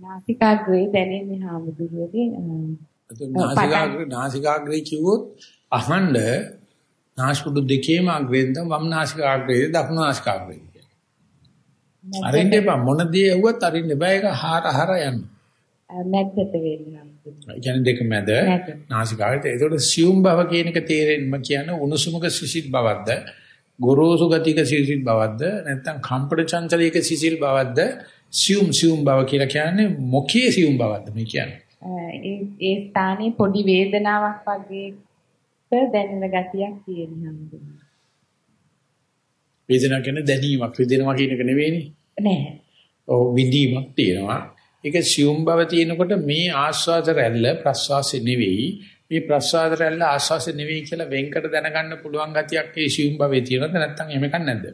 නාසිකාග්‍රේ දැනෙන්නේ හාමුදුරුවෝගේ නාසිකාග්‍රේ නාසිකාග්‍රේ කිව්වොත් අහන්න නාස්පුඩු දෙකේම අග්‍රේද වම් නාසිකාග්‍රේද දකුණු නාසිකාග්‍රේද කියලා. අරින්න එපා මොන දේ ඇහුවත් අරින්න එපා ඒක හාර හාර යන්න. මැද්දට වෙන්න කියන්නේ දෙක මැද නාසිකාග්‍රේද ඒකට සියුම් බව කියන එක තේරෙන්න කියන්නේ උණුසුමක සිසිල් බවක්ද ගොරෝසු ගතික සිසිල් බවක්ද නැත්නම් කම්පන චංචලයක සිසිල් බවක්ද සියුම් සියුම් බව කියලා කියන්නේ මොකේ සියුම් බවක්ද මේ කියන්නේ ඒ ඒ ස්ථානයේ පොඩි වේදනාවක් වගේ දැනෙන ගතියක් තියෙනවා. වේදනාව කියන්නේ දැනීමක් විඳිනවා කියන එක නෙවෙයිනේ. නැහැ. ඔව් විඳීමක් තියෙනවා. ඒක සියුම් බව තියෙනකොට මේ ආස්වාද රැල්ල ප්‍රස්වාසෙ නෙවෙයි මේ ප්‍රස්වාද රැල්ල ආස්වාසෙ නෙවෙයි කියලා වෙන්කට දැනගන්න පුළුවන් ගතියක් ඒ සියුම් භවයේ තියෙනවද නැත්නම් එහෙම එකක් නැද්ද?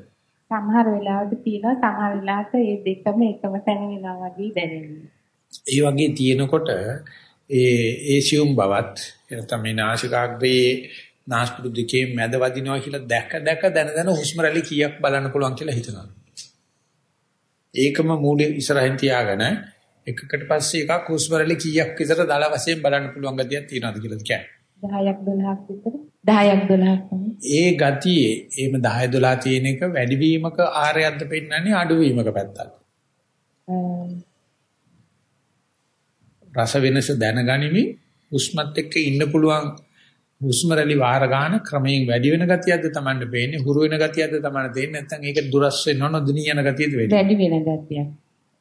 සමහර වෙලාවට තියෙනවා සමහර වෙලාවට මේ දෙකම එකම තැන වෙනවා වගේ දැනෙනවා. ඒ වගේ තියෙනකොට ඒ ඒ සියුම් බවත් එතන මේ නාසිකාග්‍රේ නාස්පුඩු දෙකේ මැද වදිනවා කියලා දැක දැක දන දන හුස්ම රැලි කීයක් බලන්න පුළුවන් කියලා හිතනවා. ඒකම මූලික ඉස්සරහින් තියාගෙන එකකට පස්සේ එකක් හුස්ම රැලි කීයක් විතර දල වශයෙන් බලන්න පුළුවන් ගතියක් තියෙනවද කියලා කියන්නේ. 10ක් 12ක් විතර 10ක් 12ක් ඒ ගතියේ එහෙම 10 12 තියෙන එක වැඩිවීමක ආරයක්ද පෙන්වන්නේ අඩුවීමක පැත්තක්. රස වෙනස දැනගනිමින් හුස්මත් එක්ක ඉන්න පුළුවන් හුස්ම රැලි වාර ගන්න ක්‍රමයෙන් වැඩි වෙන ගතියක්ද Tamanne පේන්නේ හුරු වෙන ගතියක්ද Tamanne තේන්නේ නැත්නම් ඒක දුරස් වෙනව නොදෙනී යන ගතියද වෙන්නේ වැඩි වෙන ගතියක්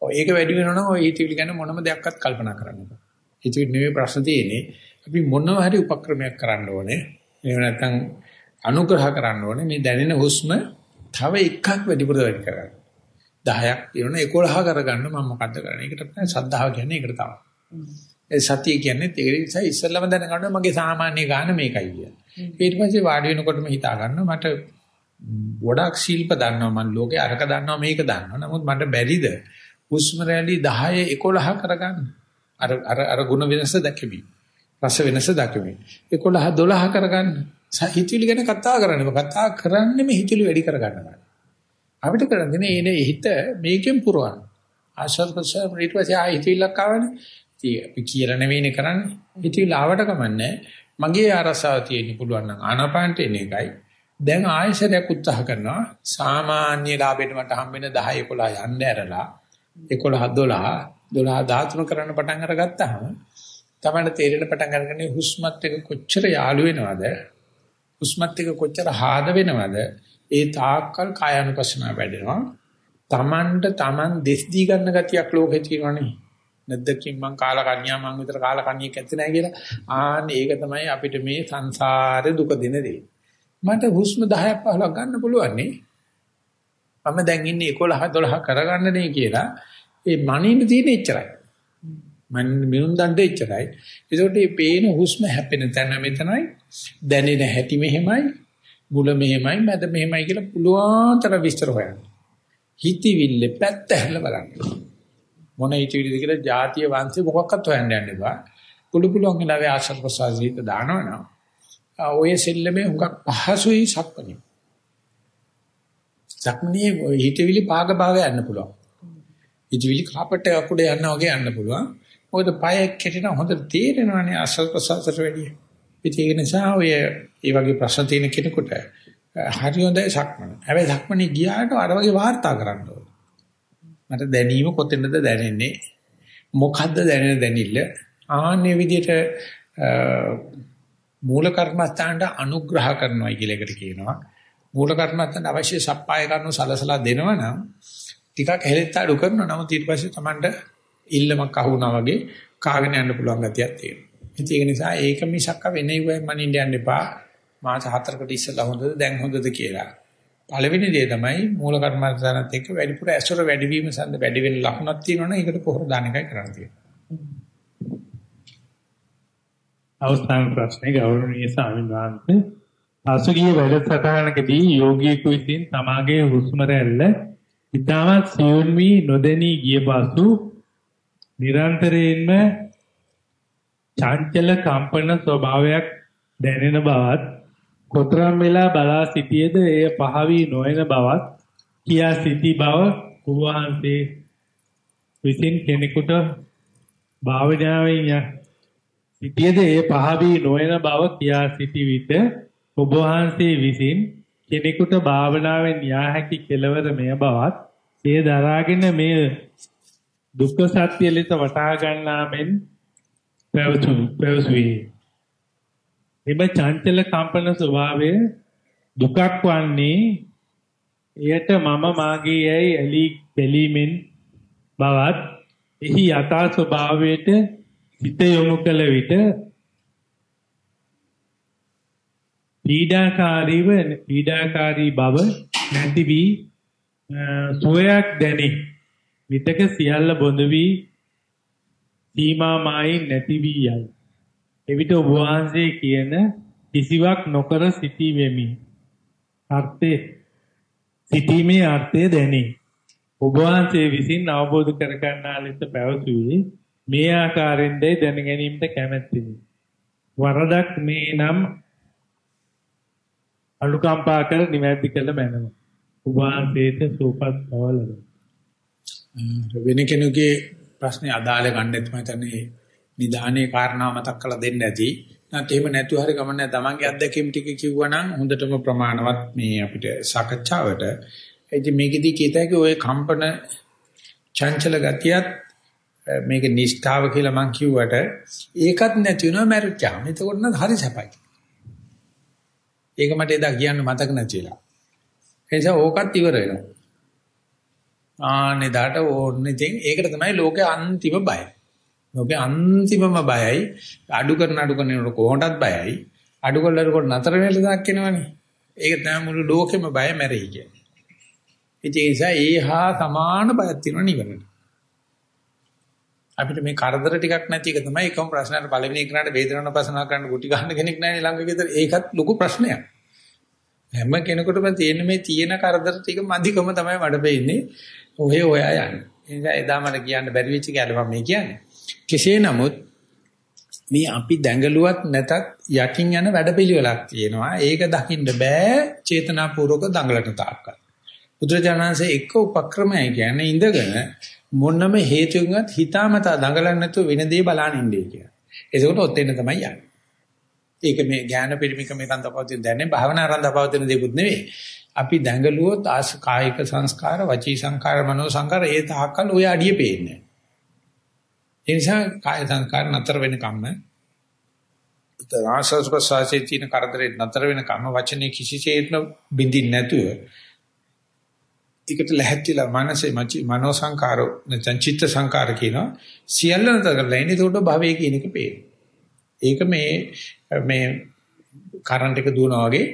ඔය ඒක වැඩි වෙනවනම් ඔය හිතවිලි ගැන මොනම දෙයක්වත් කල්පනා කරන්න බෑ. හිතවිලි නෙවෙයි ප්‍රශ්න තියෙන්නේ. අපි මොනවා හරි උපක්‍රමයක් කරන්න ඕනේ. එහෙම නැත්නම් අනුග්‍රහ කරන්න ඕනේ. මේ දැනෙන හුස්ම තව එකක් වැඩිපුර වැඩි කරගන්න. 10ක් තියෙනවා 11 කරගන්න මම මොකද්ද කරන්නේ? ඒකට තමයි සද්ධාව කියන්නේ ඒකට තමයි. ඒ සතිය කියන්නේ ඒක නිසා ඉස්සෙල්ලම දැනගන්න මගේ සාමාන්‍ය ගාන මේකයි කියලා. ඊට පස්සේ වාඩි වෙනකොටම හිතා ගන්න මට ගොඩක් ශිල්ප දන්නවා මම ලෝකේ අරක දන්නවා මේක දන්නවා. නමුත් මට බැරිද හුස්ම රැලි 10 11 කරගන්න. අර අර අර ಗುಣ වෙනස දැකෙමි. රස වෙනස දැකෙමි. 11 12 කරගන්න. හිතවිලි ගැන කතා කරන්නේ කතා කරන්නේම හිතවිලි වැඩි කරගන්නවා. අපිට කරන්නේ එනේ හිත මේකෙන් පුරවන්න. ආශල් ප්‍රසාර ඊට පස්සේ ආ හිතවිල්ලක් ආවනේ. ඉතින් අපි කියලා නෙවෙයිනේ කරන්නේ. හිතවිල්ල ආවට කමන්නේ. මගේ අරසාව තියෙන්න පුළුවන් නම් ආනාපානට එන එකයි. දැන් ආයෙසරයක් උත්සාහ කරනවා සාමාන්‍ය ලාභයට මට හම්බෙන 10 11 යන්න ඇරලා 11 12 12 13 කරන්න පටන් අරගත්තාම තමයි තේරෙන පටන් අරගන්නේ හුස්මත් එක කොච්චර යාළු වෙනවද? හුස්මත් එක කොච්චර හාද වෙනවද? ඒ තාක්කල් කායानुපස්සනාව වැඩෙනවා. තමන්ට තමන් දෙස් දී ගන්න ගතියක් ලෝකේ තියෙනවනේ. නැද්දකින් මං කාලා කන්‍යා මං විතර කාලා කන්‍යෙක් ඇත්ත නැහැ කියලා. ආන්න ඒක තමයි අපිට මේ සංසාරේ දුක දෙන දේ. මට හුස්ම 10ක් 15ක් ගන්න පුළුවන් නේ මම දැන් ඉන්නේ 11 12 කරගන්න නේ කියලා. ඒ මනින්න තියෙන එච්චරයි. මන් මිනුම් දණ්ඩ එච්චරයි. ඒකට මේ පේන හුස්ම හැපෙන තැන මෙතනයි. දැනෙන හැටි මෙහෙමයි. මුල මෙහෙමයි මැද මෙහෙමයි කියලා පුළුවන් තරම් විස්තර හොයන්න. හිතවිල්ල පැත්ත හැරලා බලන්න. මොන හිතවිලිද කියලා ಜಾතිය වංශේ මොකක්වත් හොයන්න යන්න එපා. පුළු පුළුවන් වෙලාවේ ආශ්‍රද ප්‍රසාරිත දානවනම්. ඔය සෙල්ලමේ හුඟක් පහසුයි සක්මණේ. සක්මණේ හිතවිලි පාග භාග යන්න පුළුවන් හිතවිලි කාපට් එකක් උඩ යනවා වගේ යන්න පුළුවන් මොකද පය කෙටෙන හොඳට තේරෙනවානේ ආශ්‍රද ප්‍රසාරතට වැඩිය ඒක නිසා ඔය ඒ වගේ ප්‍රශ්න තියෙන කෙනෙකුට හරි හොඳයි සක්මන. හැබැයි සක්මනේ ගියාට අර වගේ වාර්තා කරන්න ඕනේ. මට දැනීම කොතැනද දැනෙන්නේ? මොකද්ද දැනෙන දැනිල්ල? ආන්නේ විදිහට මූල කර්මස්ථානට අනුග්‍රහ කරනවා කියලා එකට කියනවා. මූල කර්මස්ථානට අවශ්‍ය සප්පාය කරනු සලසලා දෙනවනම් ටිකක් හෙලෙත් අඩු කරනවා. නමුත් ඊට පස්සේ Tamanට ඉල්ලමක් අහුණා වගේ කාගෙන යන්න පුළුවන් ගතියක් තියෙනවා. ඒක නිසා ඒක මිසක් වෙන්නේ මනින්න යන්න එපා. මාස 4කට ඉස්සෙල්ලා හොඳද දැන් හොඳද කියලා. පළවෙනි දේ තමයි මූල කර්මස්ථානත් එක්ක වැඩිපුර ඇසුර වැඩිවීම සඳ වැඩි වෙන ලකුණක් තියෙනවනේ ඒකට පොහොර දාන එකයි කරන්න තියෙන්නේ. අවස්ථාන ප්‍රශ්නේ ගෞරවනීය ස්වාමීන් වහන්සේ අසුගිය වැඩසටහනකදී යෝගීකු විසින් තමාගේ හුස්ම රැල්ල ඉතාමත් සියුම් වී නොදෙනී ගිය පසු නිරන්තරයෙන්ම චංචල කම්පන ස්වභාවයක් දැනෙන බවත් කොතරම් වෙලා බලා සිටියේද එය පහවි නොවන බවත් කියා සිටි බව උන්වහන්සේ විසින් කෙනෙකුට භාවනාවෙන් සිටියේද එය පහවි නොවන බව කියා සිටි විට ඔබ වහන්සේ විසින් කෙනෙකුට භාවනාවෙන් යා හැකි කෙලවර මෙය බවත් එය දරාගෙන මෙය දුක්ඛ සත්‍ය ලෙස වටහා ගන්නා මෙන් පැවතු පැවසුවේ. එම චංචල කම්පන ස්වභාවය දුකක් වන්නේ එයට මම මාගේ යයි ඇලි බැලීමෙන් බවත් එහි යථා ස්වභාවයට හිත යොමු කළ විට පීඩාකාරීව පීඩාකාරී බව නැති වී සුවයක් දැනේ විතක සියල්ල බොඳ වී සීමා මායින් නැති වී යයි. එවිට ඔබ වහන්සේ කියන කිසිවක් නොකර සිටීමෙමි. අර්ථේ සිටීමේ අර්ථය දැනේ. ඔබ වහන්සේ විසින් අවබෝධ කර ගන්නා ලෙස පැවසුවේ මේ ආකාරයෙන්ද දැන ගැනීමට කැමැත්තෙමි. වරදක් මේ නම් අනුකම්පා කර නිවැරදි කළ මැනව. ඔබ වහන්සේට සූපත් බවලද. වෙන කෙනෙකුගේ ප්‍රශ්නේ අදාළ ගන්න තමයි තන්නේ නිදානේ කාරණා මතක් කරලා දෙන්න ඇති. නැත්නම් එහෙම නැතුව හරි ගමන්නේ තමන්ගේ අත්දැකීම් ටික කිව්වනම් හොඳටම ප්‍රමාණවත් මේ අපිට සාකච්ඡාවට. ඉතින් මේකෙදි කීතයක ඔය කම්පන චංචල ගතියත් මේක නිෂ්ඨාව කියලා මං කිව්වට ඒකත් නැති වෙනවා මැරිච්චාම. එතකොට නම් හරි සැපයි. ඒක මට එදා කියන්න මතක නැතිලා. ඒ නිසා ඕකත් ඉවර වෙනවා. ආනේ දාට ඕනේ ඉතින් ඒකට තමයි ලෝකේ අන්තිම බය. ලෝකේ අන්තිමම බයයි අඩු කරන අඩු කරනකොට කොහොමදත් බයයි. අඩු කළාට නතර වෙලා දාක් වෙනවනේ. ඒක තමයි මුළු ලෝකෙම බය මැරෙයි කියන්නේ. ඒ නිසා ඒහා සමාන බයක් තියෙනවා නිවනට. අපිට මේ කරදර ටිකක් නැති එක තමයි එකම ප්‍රශ්නකට පළවෙනි එකනට වේදනාවන පසනා කරන්න කුටි ගන්න කෙනෙක් නැහැ ළඟ ගෙදර ඒකත් ලොකු ප්‍රශ්නයක්. හැම කෙනෙකුටම තියෙන මේ තියෙන කරදර ටික මදිකම තමයි මඩ පෙන්නේ. ඔහේ ඔයා යන්නේ. ඒ නිසා එදා මට කියන්න බැරි වෙච්ච කැල මම මේ කියන්නේ. කෙසේ නමුත් මේ අපි දැඟලුවත් නැතත් යටින් යන වැඩපිළිවෙලක් තියෙනවා. ඒක දකින්න බෑ චේතනාපූර්වක දඟලන තාක්කල්. බුදුරජාණන්සේ එක උපක්‍රමයයි කියන්නේ ඉඳගෙන මොනම හේතුවකින්වත් හිතාමතා දඟලන්නේ නැතුව වෙන දේ බලන්න ඉන්නේ කියලා. ඒකෝට ඔතෙන් තමයි යන්නේ. ඒක මේ ඥාන පරිමික මේ රඳපවතින දැනේ භාවනා රඳපවතින දෙකුත් නෙවෙයි. අපි දැඟලුවොත් ආස කායික සංස්කාර, වචී සංස්කාර, මනෝ සංස්කාර ඒ තාක්කල් ඔය අඩිය පේන්නේ. ඒ නිසා කාය සංස්කාර නතර වෙනකම්ම ආශ්වාස ප්‍රශ්වාසයේ තියෙන කරදරේ නතර වෙනකම්ම වචනේ කිසිසේත්ම බින්දින් නැතුව ඒකට ලැහැත්තිලා මනසේ මනෝ සංකාර නැත්නම් චිත්ත සංකාර කියනවා සියල්ල නතර කරලා ඉන්නේ ඒකට භවයේ කියන එක පේනවා. ඒක මේ මේ කරන්ට් එක දුවනවා වගේ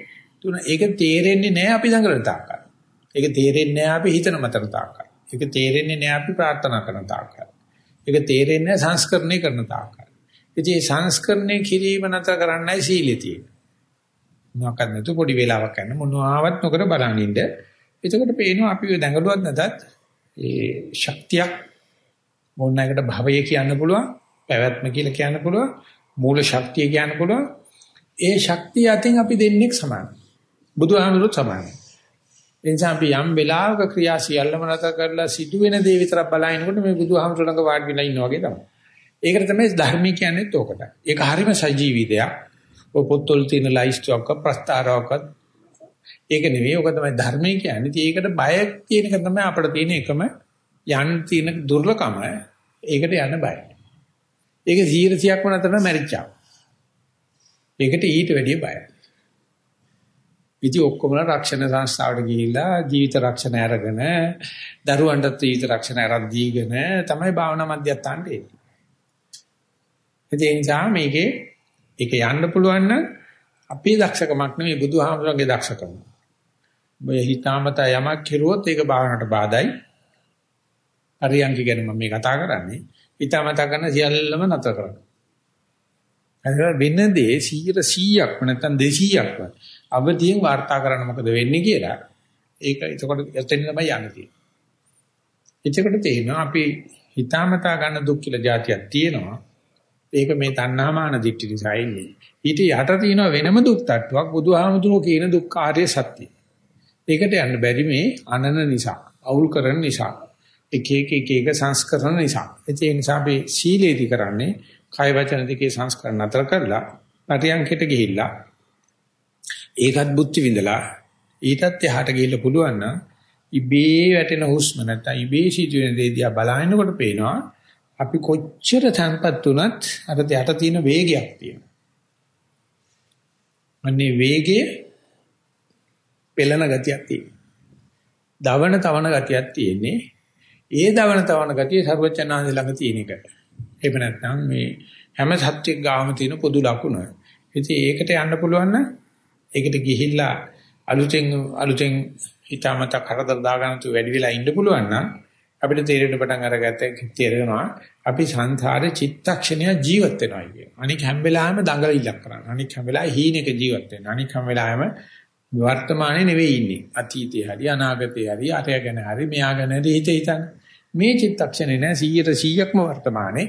දුන ඒක තේරෙන්නේ නැහැ අපි දඟලන තාක්කල්. ඒක තේරෙන්නේ නැහැ අපි හිතන මතන තාක්කල්. ඒක තේරෙන්නේ නැහැ අපි ප්‍රාර්ථනා කරන තාක්කල්. ඒක තේරෙන්නේ නැහැ සංස්කරණය කරන තාක්කල්. ඉතින් මේ සංස්කරණය කිරීම නතර කරන්නයි සීලය තියෙන්නේ. මොනවාක්ද නැතු පොඩි වෙලාවක් යන මොනවාවත් නොකර බලනින්න. එතකොට පේනවා අපි ඔය දැඟලුවත් නැතත් ඒ ශක්තියක් මොනකට භවය කියන්න පුළුවන්, පැවැත්ම කියලා කියන්න පුළුවන්, මූල ශක්තිය කියන්න පුළුවන්. ඒ ශක්තිය අතින් අපි දෙන්නේ සමානයි. බුදුහාමුදුරුවෝ සමානයි. එනිසා අපි යම් වෙලාවක ක්‍රියා සියල්ලම නැතර කරලා සිදුවෙන දේ විතරක් බලනකොට මේ බුදුහාමුදුරුවෝ ළඟ වාඩි වෙලා ඉන්නා වගේ තමයි. ඒකට තමයි ධර්මී කියන්නේ තෝකට. ඒක හරිම සජීවී දෙයක්. ඔය පොත්වල තියෙන ලයිස්ට්ුවක් ප්‍රස්තාරාවක් ඒක නෙවෙයි. ඔක තමයි ධර්මී කියන්නේ. ඉතින් ඒකට බය තියෙන එක තමයි අපිට තියෙන එකම යන්න තියෙන දුර්ලකම. ඒකට යන්න බය. ඒක 100%ක්ම නැතර මැරිච්චා. ඒකට ඊට වැඩිය බයයි. ඉතින් ඔක්කොම රක්ෂණ සංස්ථාවට ගිහිල්ලා ජීවිත රක්ෂණ අරගෙන දරුවන්ට ජීවිත රක්ෂණ අරන් දීගෙන තමයි භාවනා මධ්‍යස්ථානට එන්නේ. ඒ නිසා මේකේ ඒක යන්න පුළුවන් නම් අපේ දක්ෂකමක් නෙවෙයි බුදුහාමුදුරන්ගේ දක්ෂකම. ඔය හිතාමතා යමක් කෙරුවොත් ඒක භාවනාවට බාධායි. හරියන්ක ගැන මම මේ කතා කරන්නේ. හිතාමතා කරන සියල්ලම නතර කරන්න. එතකොට වෙනදේ 100%ක්ම නැත්නම් 200ක්ම අවදියෙන් වාර්තා කරන්න මොකද වෙන්නේ කියලා. ඒක එතකොට එතන තමයි යන්නේ තියෙන්නේ. එතකොට තේරෙනවා අපි හිතාමතා ගන්න දුක් කියලා જાතියක් තියෙනවා. ඒක මේ තණ්හාමාන දිට්ඨි නිසා ඉන්නේ. ඊට යට තියෙන වෙනම දුක් තට්ටුවක් බුදුහාමුදුරුවෝ කියන දුක්ඛාරය සත්‍යය. ඒකට යන්න බැරි මේ අනන නිසා, අවුල් කරන නිසා, එක එක එක එක සංස්කරණ නිසා. ඒ නිසා අපි සීලේදී කරන්නේ කය වචන දෙකේ සංස්කරණ අතර කරලා පරියන්කයට ගිහිල්ලා ඒකත් බුද්ධි විඳලා ඊටත් එහාට ගිහිල්ලා පුළුවන් නම් ඉබේ වැටෙන හුස්ම නැත්නම් ඉබේ සිදුවෙන දේ දිහා බලනකොට පේනවා අපි කොච්චර තැම්පත් වුණත් අර යට තියෙන වේගයක් තියෙනවා. අන්නේ වේගය පෙළන ගතියක් තියෙනවා. දවන තවන ගතියක් තියෙන්නේ. ඒ දවන තවන ගතිය ਸਰවචනාංශ ළඟ තියෙන එක. එහෙම නැත්නම් මේ හැම සත්‍යයක් ගාම තියෙන පොදු ලකුණ. ඉතින් ඒකට යන්න පුළුවන් නම් ඒකට ගිහිල්ලා අලුතෙන් අලුතෙන් හිතාමතා කරදර දාගන්න තු වැඩි වෙලා ඉන්න පුළුවන් නම් අපිට තේරෙන්න පටන් අරගත්ත තේරෙනවා අපි සංසාරේ චිත්තක්ෂණය ජීවත් වෙනවා කියන. අනික හැම වෙලාවෙම දඟලිල්ලක් කරනවා. අනික හැම වෙලාවෙ හීනෙක ජීවත් වෙනවා. අනික හැම වෙලාවෙම වර්තමානයේ නෙවෙයි ඉන්නේ. අතීතේ හරි අනාගතේ හරි අරය ගැන හරි මෙයා ගැන හරි හිත හිතන. මේ චිත්තක්ෂණේ නෑ 100ට 100ක්ම වර්තමානයේ.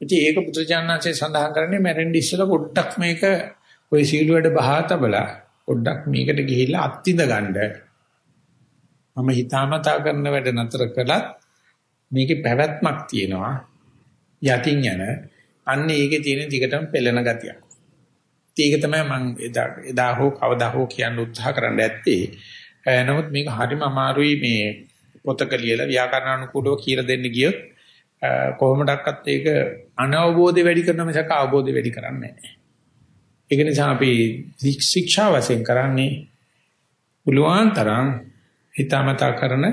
ඉතින් ඒක පුත්‍රජානනාංශය සඳහන් කරන්නේ මැරෙන්න ඉස්සෙල්ලා පොඩ්ඩක් මේක ওই සීලුවට බහා තබලා පොඩ්ඩක් මේකට ගිහිල්ලා අත්විඳ ගන්න. මම හිතාමතා කරන වැඩ නතර කළත් මේකේ පැවැත්මක් තියෙනවා යටින් යන අන්න ඒකේ තියෙන දිගටම පෙළෙන ගතියක්. ඒක තමයි මම එදා එදා හෝ කවදා හෝ කියන්න උත්සාහ කරන්න ඇත්තේ. නමුත් මේක හරිම අමාරුයි මේ පොතක ලියලා ව්‍යාකරණ අනුකූලව කියලා දෙන්න ගියොත් කොහොමඩක්වත් ඒක අනවබෝධය වැඩි කරන මිසක අවබෝධය වැඩි කරන්නේ නැහැ. ඒක නිසා අපි ශික්ෂා වශයෙන් කරන්නේ පුළුවන් තරම් හිතාමතා කරන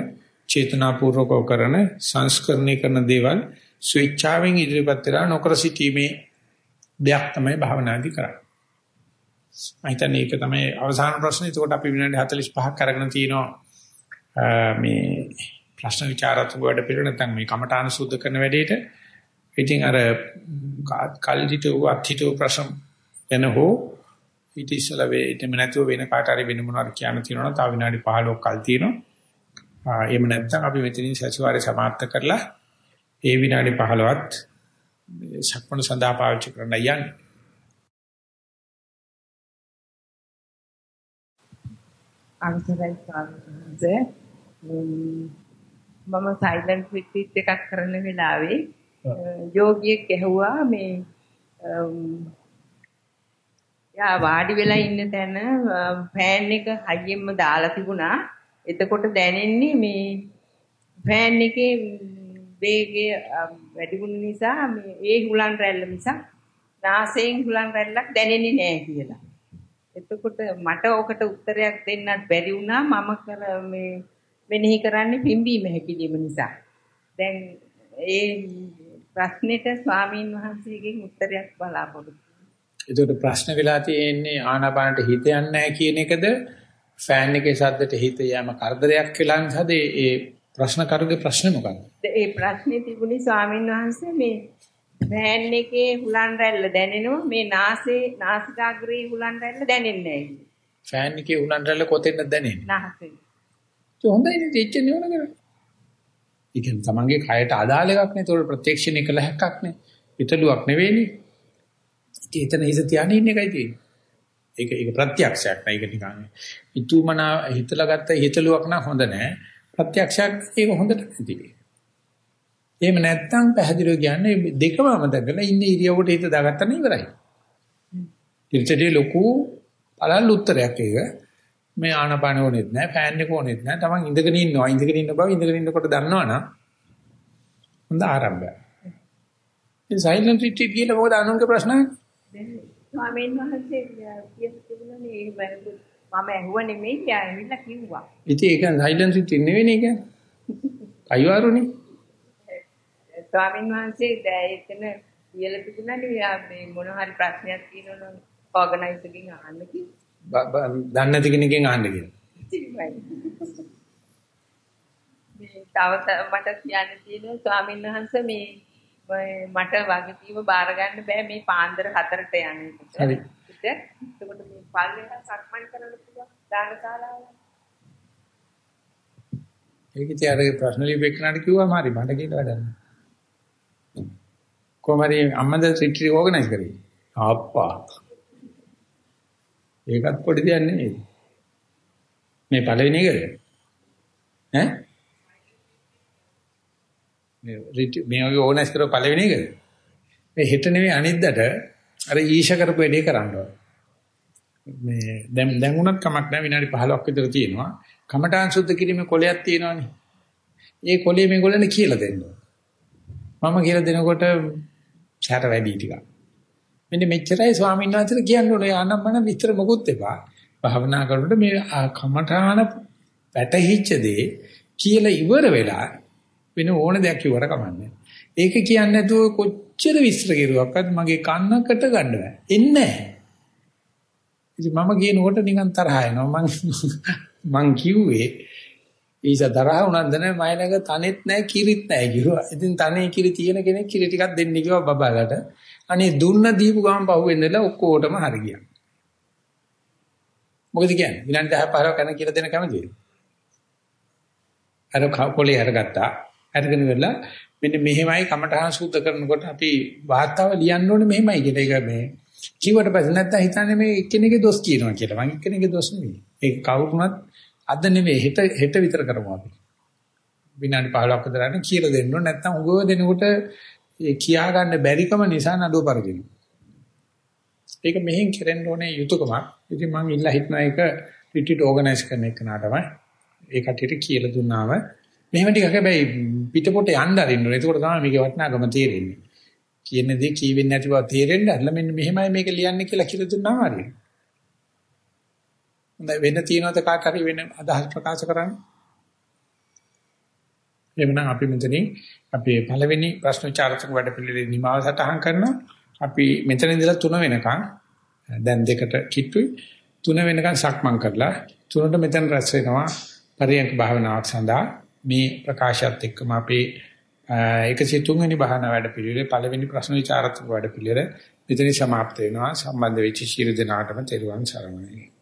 චේතනාපූර්වකව කරන සංස්කරණය කරන දේවල් ස්විච්චාවෙන් ඉදිරිපත් වෙලා නොකර සිටීමේ දෙයක් තමයි භාවනාදී කරන්නේ. මම හිතන්නේ ඒක තමයි අවසාන ප්‍රශ්නේ. ඒකට අපි විනාඩි 45ක් අරගෙන තිනවා මේ ප්‍රශ්න විචාරාත්මක වැඩ පිළිවෙල නැත්නම් මේ කමඨාන සුද්ධ කරන වැඩේට. ඉතින් අර කල්දිට වත්හිට ප්‍රශ්න එන හෝ ඊට ඉස්සලා වෙෙම නැතුව වෙන කාට හරි වෙන මොනවාරි කියන්න තියෙනවා තව විනාඩි 15ක් කල් තියෙනවා. එහෙම නැත්නම් අපි මෙතනින් සතිವಾರේ සමාප්ත කරලා ඒ විනාඩි 15ත් සක්මණ සඳහා පාවිච්චි කරන්න යන්නේ. අනුසරයි ස්වාමීන් මම සයිලන්ට් රිට්‍රීට් එකක් කරන වෙලාවේ යෝගියෙක් ඇහුවා මේ යා වාඩි වෙලා ඉන්න තැන ෆෑන් එක හයියෙන්ම දාලා තිබුණා. එතකොට දැනෙන්නේ මේ ෆෑන් එකේ වේගය වැඩි වුණ නිසා මේ ඒ හුලන් රැල්ල මිසක් නාසයෙන් හුලන් රැල්ලක් දැනෙන්නේ නැහැ කියලා. එතකොට මට ඔකට උත්තරයක් දෙන්නත් බැරි වුණා මම කර මේ මෙනෙහි කරන්නේ පිම්බීම හැකිලිම නිසා. දැන් ඒ ප්‍රශ්නෙට ස්වාමීන් වහන්සේගෙන් උත්තරයක් බලාපොරොත්තු ඒකට ප්‍රශ්න වෙලා තියෙන්නේ ආනාපානට හිත යන්නේ නැහැ කියන එකද ෆෑන් එකේ ශබ්දයට හිත යෑම කරදරයක් කියලා නේද ඒ ප්‍රශ්න කරුගේ ප්‍රශ්නේ මොකක්ද? ඒ ප්‍රශ්නේ තිබුණේ ස්වාමීන් වහන්සේ මේ ෆෑන් එකේ හුලන් රැල්ල දැනෙනවා මේ නාසයේ නාසිකාග්‍රේ හුලන් රැල්ල දැනෙන්නේ නැහැ. ෆෑන් එකේ හුලන් රැල්ල කොතෙන්ද දැනෙන්නේ? නාසයෙන්. ඒ හොඳයි නේ එච්ච නියම කරන්නේ. ඒ කියන්නේ තමන්ගේ කයට අදාළ එකක් නේ. ඒක ප්‍රත්‍යක්ෂණය කළ හැක්කක් නේ. පිටලුවක් නෙවෙයිනේ. එතන හිත තියාගෙන ඉන්න එකයි තියෙන්නේ. ඒක ඒක ප්‍රත්‍යක්ෂයක් නෑ. ඒක නිකන් ඉතුමනා හිතලා ගත්ත හිතලුවක් නම් හොඳ නෑ. ප්‍රත්‍යක්ෂයක් ඒක හොඳට නැති. එහෙම නැත්තම් පැහැදිලිව කියන්නේ දෙකම අමතකලා ඉන්න ඉරියව්වට හිත දාගත්තා නේ ඉවරයි. ඊටදී ලොකු බලල් උත්තරයක් ඒක. මේ ආනපාන ඕනෙත් නෑ, ෆෑන් එක ඕනෙත් නෑ. Taman ඉඳගෙන ඉන්නවා. ඉඳගෙන ඉන්න බව ඉඳගෙන ඉන්නකොට දන්නවනම් හොඳ ආරම්භයක්. ඉතින් සයිලන්ට් රිට්‍රීට් කියලා මොකද අනුන්ගේ ප්‍රශ්නයක්? ස්වාමීන් වහන්සේ කියපු තිබුණනේ එහෙම මම ඇහුව නෙමෙයි ඇවිල්ලා කිව්වා. ඉතින් ඒක සයිලන්ස් ඉත් නෙවෙයි නේ කියන්නේ. අයිවාරුනේ. ස්වාමීන් වහන්සේ එතන කියලා තිබුණනේ මේ මොන හරි ප්‍රශ්නයක් තියෙනවා නම් ඕගනයිසර්ගෙන් අහන්න කිව්වා. දන්නේ නැති කෙනකින් අහන්න කියලා. මේ තව මට කියන්න තියෙනවා ස්වාමීන් වහන්සේ මේ මට වගකීම බාර ගන්න බෑ මේ පාන්දර 4ට යන එකට. හරි. එතකොට මේ පල්ලෙහා සක්මන් කරන්න පුළුවන් දාන ශාලාව. ඒක ඉතින් අර ප්‍රශ්න ලියපෙන්නාට කිව්වම හරි මට කියලා වැඩක් නෑ. කොහමරි අම්මද රිට්‍රීට් ඕගනයිස් කරේ. අප්පා. ඒකත් පොඩි දෙයක් නෙමෙයි. මේ පළවෙනි එකද? ඈ? මේ මේ වගේ ඕගනයිස් කරව පළවෙනි එකද? මේ හෙට නෙමෙයි අනිද්දාට අර ඊෂ කරපු වැඩේ කරන්න ඕන. මේ දැන් දැන් උනත් කමක් නැහැ විනාඩි 15ක් විතර තියෙනවා. කමඨාන් සුද්ධ කිරීමේ කොලයක් තියෙනවානේ. ඒ කොලේ මේගොල්ලන්ට කියලා දෙන්න. මම කියලා දෙනකොට සැර වැඩි ටිකක්. මෙන්න මෙච්චරයි ස්වාමීන් වහන්සේලා කියන්න ඕනේ ආනම්මන විතර මොකුත් එපා. භාවනා කරනකොට මේ කමඨාන පැටහිච්ච දේ කියලා ඉවර වෙලා වෙන ඕන දෙයක් ඉවර කමන්නේ. ඒක කියන්නේ නැතුව කොච්චර විස්තර කෙරුවක්වත් මගේ කන්නකට ගන්න බෑ. එන්නේ නැහැ. ඉතින් මම කියනකොට නිකන් තරහ එනවා. මං මං කිව්වේ ඊස තරහ උනන්ද නැහැ මයිලක තනෙත් නැහැ කිරිත් නැහැ කිව්වා. ඉතින් තනේ කිරි තියෙන කෙනෙක් කිරි ටිකක් දෙන්න කිව්වා බබාලට. අනේ දුන්න දීපු ගමන් පහුවෙන්නලා ඔක්කොටම හරි ගියා. මොකද කියන්නේ? විනාඩි 10 15 කන කියලා දෙන කැමතිද? අර කොලේ අරගත්තා. අරගෙන වෙලා මෙන්න මෙහෙමයි කමඨහන් සූත්‍ර කරනකොට අපි වාර්තාව ලියන්න ඕනේ මෙහෙමයි කියලා. ඒක මේ කිව්වට පස්සේ නැත්තම් හිතන්නේ මේ එක්කෙනෙක්ගේ දොස් කියනවා කියලා. මං එක්කෙනෙක්ගේ දොස් නෙවෙයි. ඒක කවුරුනත් අද නෙවෙයි හෙට හෙට විතර කරමු අපි. විනාඩි 15ක් විතර යන කියලා දෙන්න ඕනේ. නැත්තම් උගව දෙනකොට ඒ කියා ගන්න බැරිකම නිසා නඩුව පරදිනවා. ඒක මෙහෙන් කෙරෙන්න ඕනේ යුතුයකමක්. ඉතින් මං ඉල්ලා හිටනා එක රිට්‍රීට් ඕගනයිස් කරන එක නාටමයි. ඒ කටියට කියලා දුන්නාම මෙහෙම ටිකක් හැබැයි පිටපොට යන්න අරින්න ඕනේ. ඒකෝට තමයි මේකේ වටිනාකම තේරෙන්නේ. කියන දේ කියවෙන්නේ නැති බව තේරෙන්න අරලා මෙන්න මෙහෙමයි මේක ලියන්නේ කියලා කියලා දුන්නාම හරියට. හොඳයි. වෙන තියනවද කාට හරි වෙන අදහස් ප්‍රකාශ කරන්න? එhmenan අපි මෙතනින් අපේ පළවෙනි ප්‍රශ්න විචාරතුංග වැඩ පිළිවෙලේ නිමාව සටහන් කරනවා. අපි මෙතන ඉඳලා 3 වෙනකන් දැන් දෙකට කිට්ටුයි. 3 වෙනකන් සක්මන් කරලා 3ට මෙතන රැස් වෙනවා පරියන්ක භාවනාවක් සඳහා. මේ ප්‍රකාශයත් එක්කම අපේ 103 වෙනි භාවනා වැඩ පිළිවෙලේ පළවෙනි ප්‍රශ්න විචාරතුංග වැඩ පිළිවෙල මෙතන සමාප්ත වෙනවා. සම්බන්ධ වෙච්ච ශීල දෙනාටම තෙරුවන් සරණයි.